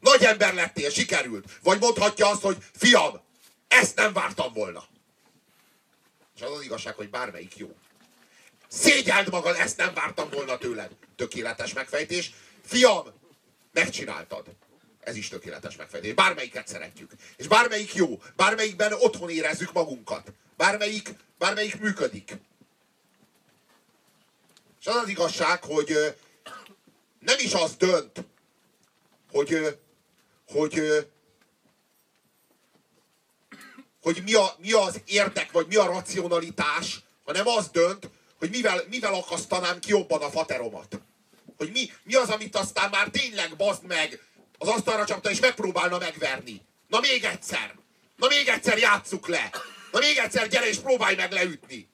Nagy ember lettél, sikerült. Vagy mondhatja azt, hogy fiam, ezt nem vártam volna. És az az igazság, hogy bármelyik jó. Szégyeld magad, ezt nem vártam volna tőled. Tökéletes megfejtés. Fiam, megcsináltad. Ez is tökéletes megfejtés. Bármelyiket szeretjük. És bármelyik jó. Bármelyikben otthon érezzük magunkat. Bármelyik, bármelyik működik. És az az igazság, hogy nem is az dönt, hogy, hogy, hogy mi, a, mi az érdek, vagy mi a racionalitás, hanem az dönt, hogy mivel, mivel akasztanám ki jobban a fateromat. Hogy mi, mi az, amit aztán már tényleg bazd meg, az asztalra csapta, és megpróbálna megverni. Na még egyszer! Na még egyszer játsszuk le! Na még egyszer gyere és próbálj meg leütni!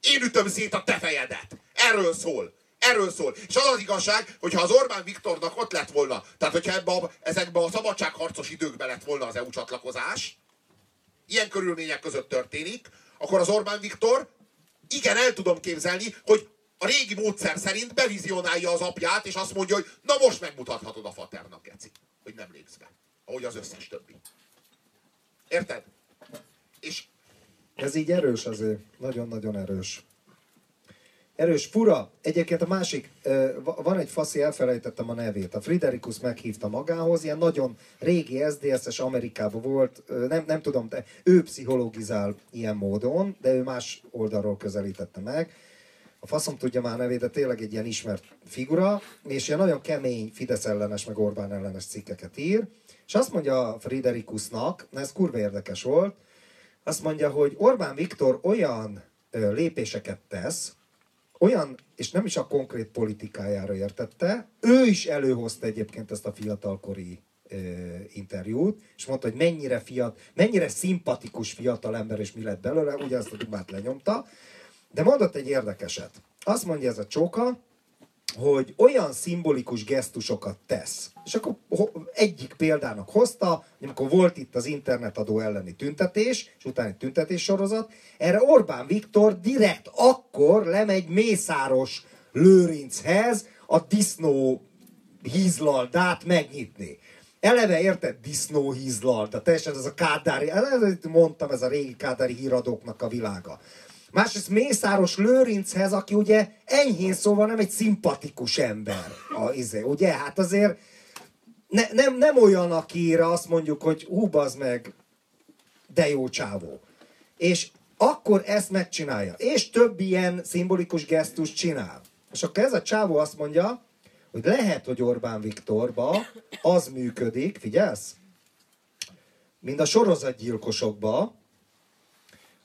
Én ütöm szét a te fejedet! Erről szól! Erről szól. És az az igazság, hogyha az Orbán Viktornak ott lett volna, tehát hogyha ebbe a, ezekbe a szabadságharcos időkbe lett volna az EU csatlakozás, ilyen körülmények között történik, akkor az Orbán Viktor, igen, el tudom képzelni, hogy a régi módszer szerint bevizionálja az apját, és azt mondja, hogy na most megmutathatod a faternak, Geci, hogy nem lépsz be. Ahogy az összes többi. Érted? És Ez így erős azért. Nagyon-nagyon erős. Erős, fura. Egyébként a másik, van egy faszi, elfelejtettem a nevét. A Friderikus meghívta magához, ilyen nagyon régi SZDSZ-es Amerikában volt, nem, nem tudom, de ő pszichológizál ilyen módon, de ő más oldalról közelítette meg. A faszom tudja már nevét, de tényleg egy ilyen ismert figura, és ilyen nagyon kemény Fidesz ellenes, meg Orbán ellenes cikkeket ír, és azt mondja Friderikusnak, na ez kurva érdekes volt, azt mondja, hogy Orbán Viktor olyan lépéseket tesz, olyan, és nem is a konkrét politikájára értette, ő is előhozta egyébként ezt a fiatalkori ö, interjút, és mondta, hogy mennyire fiat, mennyire szimpatikus fiatalember, és mi lett belőle, ugye azt a dumát lenyomta, de mondott egy érdekeset. Azt mondja ez a csóka, hogy olyan szimbolikus gesztusokat tesz. És akkor egyik példának hozta, hogy amikor volt itt az internetadó elleni tüntetés, és utána egy tüntetés sorozat, erre Orbán Viktor direkt akkor lemegy Mészáros Lőrinchez a disznó hízlaldát megnyitni. Eleve érted disznó hízlalda, teljesen ez a kádári, mondtam, ez a régi kádári híradóknak a világa. Másrészt Mészáros Lőrinchez, aki ugye enyhén szóval nem egy szimpatikus ember. A, izé, ugye? Hát azért ne, nem, nem olyan, akire azt mondjuk, hogy hú, bazd meg, de jó csávó. És akkor ezt megcsinálja. És több ilyen szimbolikus gesztus csinál. És akkor ez a csávó azt mondja, hogy lehet, hogy Orbán Viktorba az működik, figyelsz? Mint a sorozatgyilkosokba,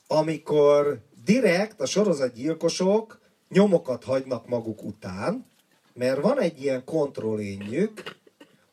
amikor direkt a sorozatgyilkosok nyomokat hagynak maguk után, mert van egy ilyen kontrollényük,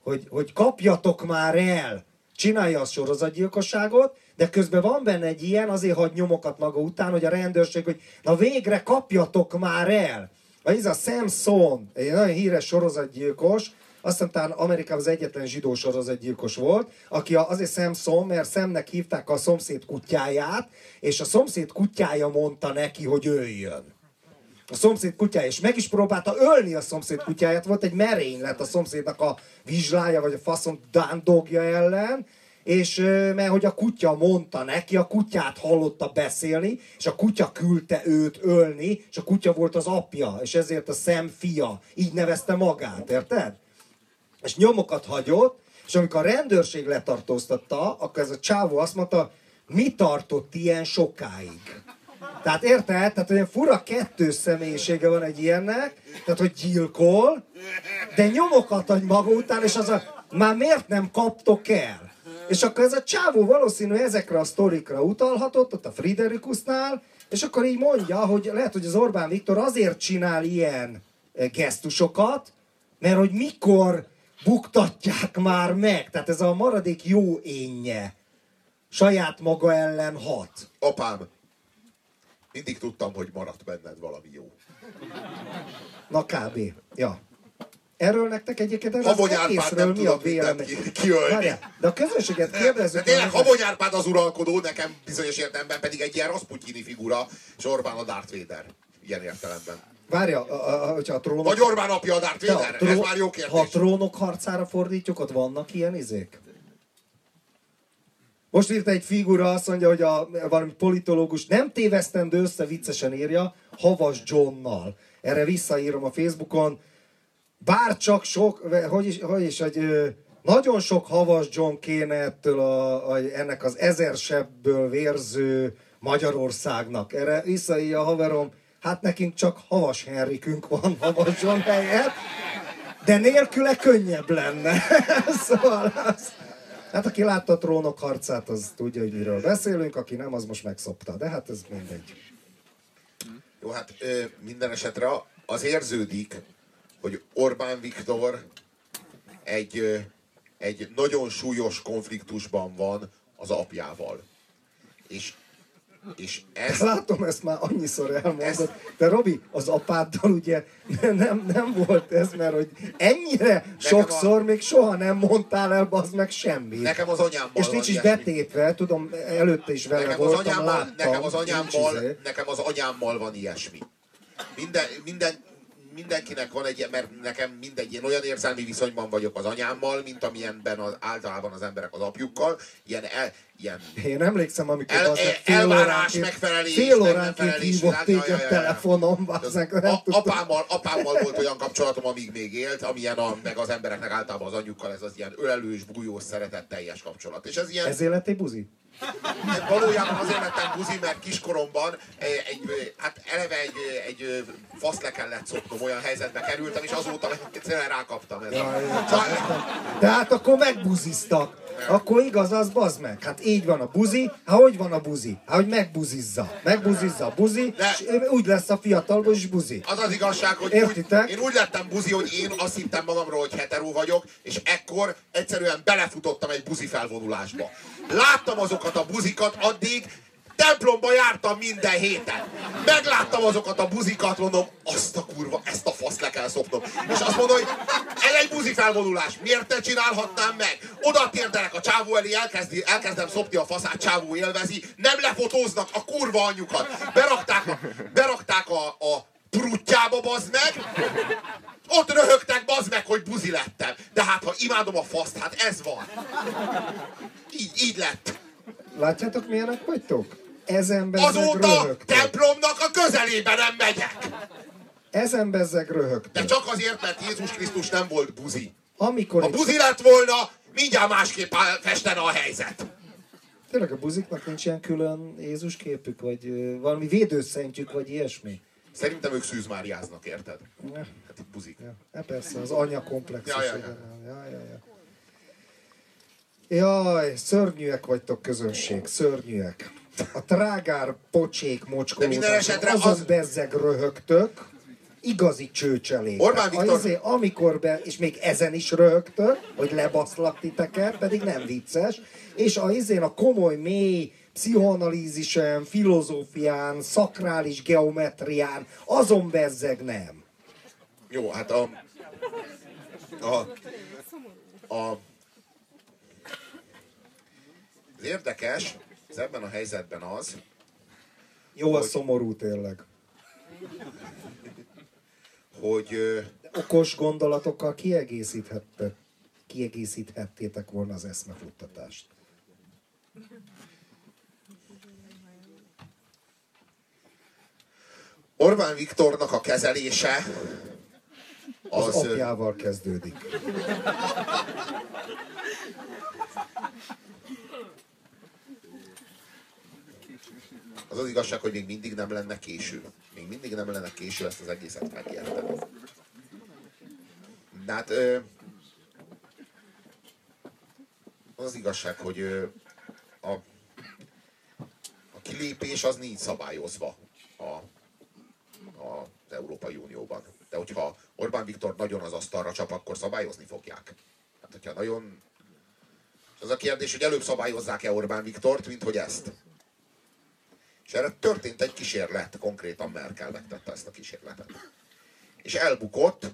hogy, hogy kapjatok már el, csinálja a sorozatgyilkosságot, de közben van benne egy ilyen, azért hagy nyomokat maga után, hogy a rendőrség, hogy na végre kapjatok már el. Vagy ez a Samson, egy nagyon híres sorozatgyilkos, azt hiszem talán Amerikában az egyetlen zsidó sorozatgyilkos volt, aki azért Samson, mert szemnek hívták a szomszéd kutyáját, és a szomszéd kutyája mondta neki, hogy jöjjön a szomszéd kutyája, és meg is próbálta ölni a szomszéd kutyáját, volt egy merénylet a szomszédnak a vizslája, vagy a faszom dándogja ellen, és mert hogy a kutya mondta neki, a kutyát hallotta beszélni, és a kutya küldte őt ölni, és a kutya volt az apja, és ezért a szem fia, így nevezte magát, érted? És nyomokat hagyott, és amikor a rendőrség letartóztatta, akkor ez a csávó azt mondta, mi tartott ilyen sokáig? Tehát érted? Tehát olyan fura kettős személyisége van egy ilyennek, tehát hogy gyilkol, de nyomokat hagy maga után, és az a, már miért nem kaptok el? És akkor ez a csávó valószínű ezekre a sztorikra utalhatott, ott a Friderikusnál, és akkor így mondja, hogy lehet, hogy az Orbán Viktor azért csinál ilyen eh, gesztusokat, mert hogy mikor buktatják már meg. Tehát ez a maradék jó énje saját maga ellen hat. apám, mindig tudtam, hogy maradt benned valami jó. Na kb. Ja. Erről nektek egyébként ez az Habony Árpád egészről mi a vélemény? Várjál, De a közönséget De kérdezzük. tényleg meg- Habony Árpád az uralkodó, nekem bizonyos értelemben pedig egy ilyen Rasputyini figura, és Orbán a Darth Vader. Ilyen értelemben. Várja, a, a, hogyha a trónok... Vagy Orbán apja a a Vader? tró- Ez már jó Ha a kérdés. trónok harcára fordítjuk, ott vannak ilyen izék? Most írta egy figura, azt mondja, hogy a, valami politológus nem tévesztendő össze viccesen írja, Havas Johnnal. Erre visszaírom a Facebookon. Bár csak sok, hogy is, hogy is hogy nagyon sok Havas John kéne ettől a, a, ennek az ezer sebből vérző Magyarországnak. Erre visszaírja a haverom, hát nekünk csak Havas Henrikünk van Havas John helyett, de nélküle könnyebb lenne. szóval az, Hát aki látta a trónok harcát, az tudja, hogy miről beszélünk, aki nem, az most megszopta. De hát ez mindegy. Jó, hát minden esetre az érződik, hogy Orbán Viktor egy, egy nagyon súlyos konfliktusban van az apjával. És, és ez... Látom, ezt már annyiszor elmondod. De Robi, az apáddal ugye nem, nem volt ez, mert hogy ennyire sokszor a- még soha nem mondtál el, az meg semmit. Nekem az anyámmal És nincs is betétve, tudom, előtte is vele Nekem az, voltam, anyámmal, láttam. nekem, az anyámmal, izé. nekem az anyámmal van ilyesmi. Minden, minden, mindenkinek van egy ilyen, mert nekem mindegy, én olyan érzelmi viszonyban vagyok az anyámmal, mint amilyenben az, általában az emberek az apjukkal. Ilyen, el, ilyen Én emlékszem, amikor El- az el- fél elvárás, megfelelés, fél óránként hívott ja. telefonom, bazzeg, nem A, apámmal, apámmal volt olyan kapcsolatom, amíg még élt, amilyen a, meg az embereknek általában az anyjukkal ez az ilyen ölelős, bújós, szeretetteljes kapcsolat. És ez ilyen, Ezért lett egy buzi? Valójában azért lettem buzi, mert kiskoromban eh, egy, hát eleve egy, egy fasz le kellett szopnom, olyan helyzetbe kerültem, és azóta egyszerűen rákaptam. Ez. Szóval, Tehát akkor megbuziztak. Akkor igaz az, bazd meg. Hát így van a buzi, hát hogy van a buzi? Hát hogy megbuzizza. Megbuzizza a buzi, De- és úgy lesz a fiatalból is buzi. az az igazság, hogy Értitek? úgy, én úgy lettem buzi, hogy én azt hittem magamról, hogy hetero vagyok, és ekkor egyszerűen belefutottam egy buzi felvonulásba. Láttam azokat a buzikat, addig templomba jártam minden héten. Megláttam azokat a buzikat, mondom, azt a kurva, ezt a fasz le kell szopnom. És azt mondom, hogy ez egy buzi felvonulás, miért ne csinálhatnám meg? Oda térdelek a csávó elé, elkezdi, elkezdem szopni a faszát, csávó élvezi, nem lefotóznak a kurva anyjukat. Berakták a, berakták a, a pruttyába, bazd meg, ott röhögtek, bazd meg, hogy buzi lettem. De hát, ha imádom a faszt, hát ez van. Így, így lett. Látjátok milyenek vagytok? Ezen bezzeg Azóta röhögtök. templomnak a közelébe nem megyek. Ezen bezzeg De röhögtök. csak azért, mert Jézus Krisztus nem volt buzi. Amikor Ha egy... buzi lett volna, mindjárt másképp festene a helyzet. Tényleg a buziknak nincs ilyen külön Jézus képük, vagy valami védőszentjük, vagy ilyesmi? Szerintem ők szűzmáriáznak, érted? Ja, Hát itt buzik. ja. Hát persze, az anya komplexus. Ja, ja, ja. Ja, ja, ja. Jaj, szörnyűek vagytok közönség, szörnyűek. A trágár, pocsék, mocskolózás, azon az- bezzeg röhögtök, igazi csőcselék. Orbán Viktor- Azért, amikor be, és még ezen is röhögtök, hogy lebaszlak titeket, pedig nem vicces, és a izén a komoly, mély, pszichoanalízisen, filozófián, szakrális geometrián, azon bezzeg nem. Jó, hát a... A... a az érdekes, ez ebben a helyzetben az, Jó, a Hogy- szomorú tényleg. hogy ö, Okos gondolatokkal kiegészíthette, kiegészíthettétek volna az eszmefuttatást. Orbán Viktornak a kezelése Az, az, az apjával kezdődik. Az az igazság, hogy még mindig nem lenne késő. Még mindig nem lenne késő ezt az egészet megérteni. De hát ö, az az igazság, hogy ö, a, a kilépés az nincs szabályozva a, a, az Európai Unióban. De hogyha Orbán Viktor nagyon az asztalra csap, akkor szabályozni fogják. Hát hogyha nagyon... Az a kérdés, hogy előbb szabályozzák-e Orbán Viktort, mint hogy ezt. És erre történt egy kísérlet, konkrétan Merkel megtette ezt a kísérletet. És elbukott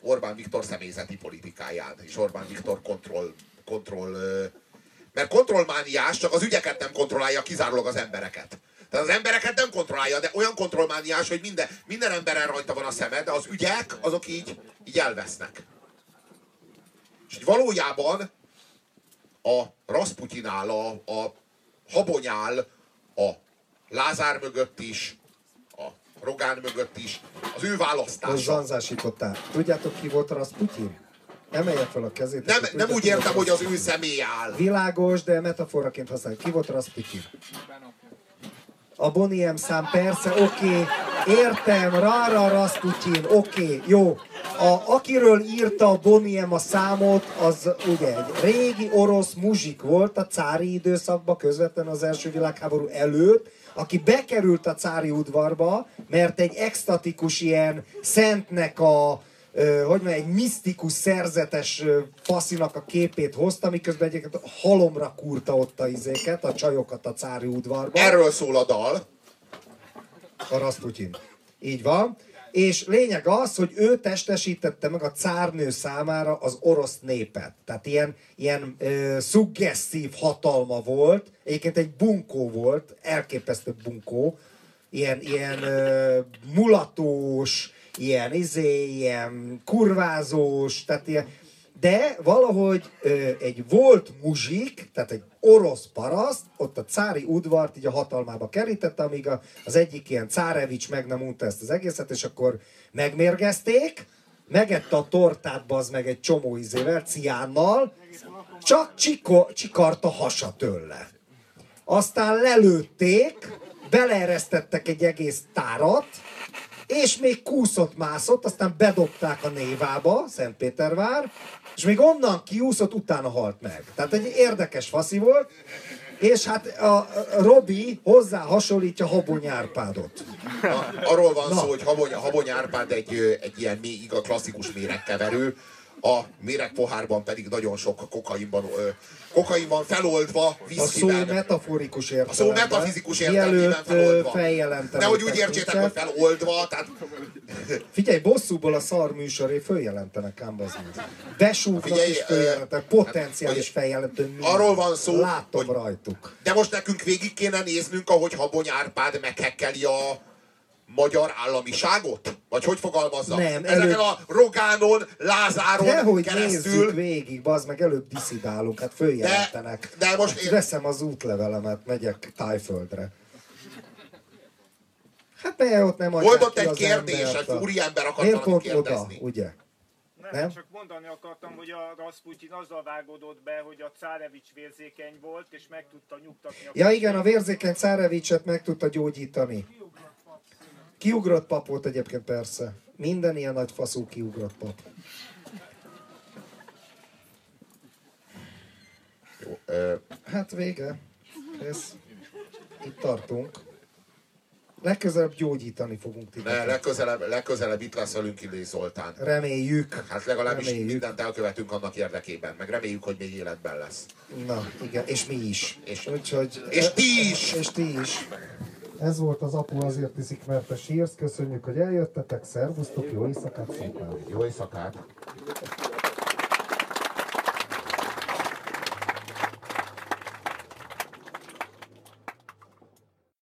Orbán Viktor személyzeti politikáján, és Orbán Viktor kontroll, kontroll mert kontrollmániás csak az ügyeket nem kontrollálja, kizárólag az embereket. Tehát az embereket nem kontrollálja, de olyan kontrollmániás, hogy minden, minden emberen rajta van a szeme, de az ügyek, azok így, így elvesznek. És hogy valójában a Rasputinál, a, a Habonyál, a Lázár mögött is, a Rogán mögött is, az ő Most választása. zanzásítottál. Tudjátok ki volt Rasputin? Emelje fel a kezét. Nem, nem tudjátok, úgy értem, hogy az ő személy áll. Világos, de metaforaként használjuk. Ki volt Rasputin? A Boniem szám, persze, oké, értem, Rara Rasputin, oké, jó. A, akiről írta Boniem a számot, az ugye egy régi orosz muzsik volt a cári időszakban, közvetlenül az első világháború előtt, aki bekerült a cári udvarba, mert egy extatikus ilyen szentnek a hogy mondjam, egy misztikus, szerzetes faszinak a képét hozta, miközben egyébként halomra kurta ott a izéket, a csajokat a cári udvarban. Erről szól a dal. A Rasputin. Így van. És lényeg az, hogy ő testesítette meg a cárnő számára az orosz népet. Tehát ilyen, ilyen ö, szuggesztív hatalma volt. Egyébként egy bunkó volt, elképesztő bunkó. Ilyen, ilyen ö, mulatós, ilyen izé, ilyen kurvázós, tehát ilyen, de valahogy ö, egy volt muzsik, tehát egy orosz paraszt, ott a cári udvart így a hatalmába kerítette, amíg a, az egyik ilyen cárevics meg nem unta ezt az egészet, és akkor megmérgezték, megette a tortát, az meg egy csomó izével, ciánnal, csak csiko, csikart a hasa tőle. Aztán lelőtték, beleeresztettek egy egész tárat, és még kúszott, mászott, aztán bedobták a névába, Szentpétervár, és még onnan kiúszott, utána halt meg. Tehát egy érdekes faszi volt, és hát a a Robi hozzá hasonlítja Habony Árpádot. Na, arról van Na. szó, hogy Habony, Habony Árpád egy, egy ilyen mély, iga, klasszikus méregkeverő, a méregpohárban pedig nagyon sok kokainban, ö, kokainban feloldva, A szó viszkiben. metaforikus A értelemben. szó metafizikus ö, feloldva. feljelentenek Nehogy úgy értsétek, hogy feloldva, tehát Figyelj, bosszúból a szar műsoré följelentenek ám az Besúgnak is följelentenek, potenciális hát, feljelentő arról van szó, Látom hogy- rajtuk. De most nekünk végig kéne néznünk, ahogy Habony Árpád meghekkeli a magyar államiságot? Vagy hogy fogalmazza? Nem, Ezeken előbb- a Rogánon, Lázáron Dehogy keresztül. nézzük végig, bazd meg, előbb diszidálunk, hát följelentenek. De- de most Hát én- Veszem az útlevelemet, megyek Tájföldre. Hát mert ott nem adják Volt ott ki egy az kérdés, embert egy a- úriember akart Miért pont oda, ugye? Nem, Nem? csak mondani akartam, hogy a Rasputin azzal vágódott be, hogy a Cárevics vérzékeny volt, és meg tudta nyugtatni a Ja igen, a vérzékeny Cárevicset meg tudta gyógyítani. Kiugrott pap volt egyébként persze. Minden ilyen nagy faszú kiugrott pap. Jó, ö, Hát vége. Ez. Itt tartunk. Legközelebb gyógyítani fogunk ne, titeket. legközelebb, legközelebb itt lesz velünk Illés Zoltán. Reméljük. Hát legalábbis Reméljük. mindent elkövetünk annak érdekében, meg reméljük, hogy még életben lesz. Na, igen, és mi is. És- Úgyhogy, és ti is! És ti is. Ez volt az Apu azért iszik, mert te sírsz. Köszönjük, hogy eljöttetek. Szervusztok, jó éjszakát szépen! Jó éjszakát!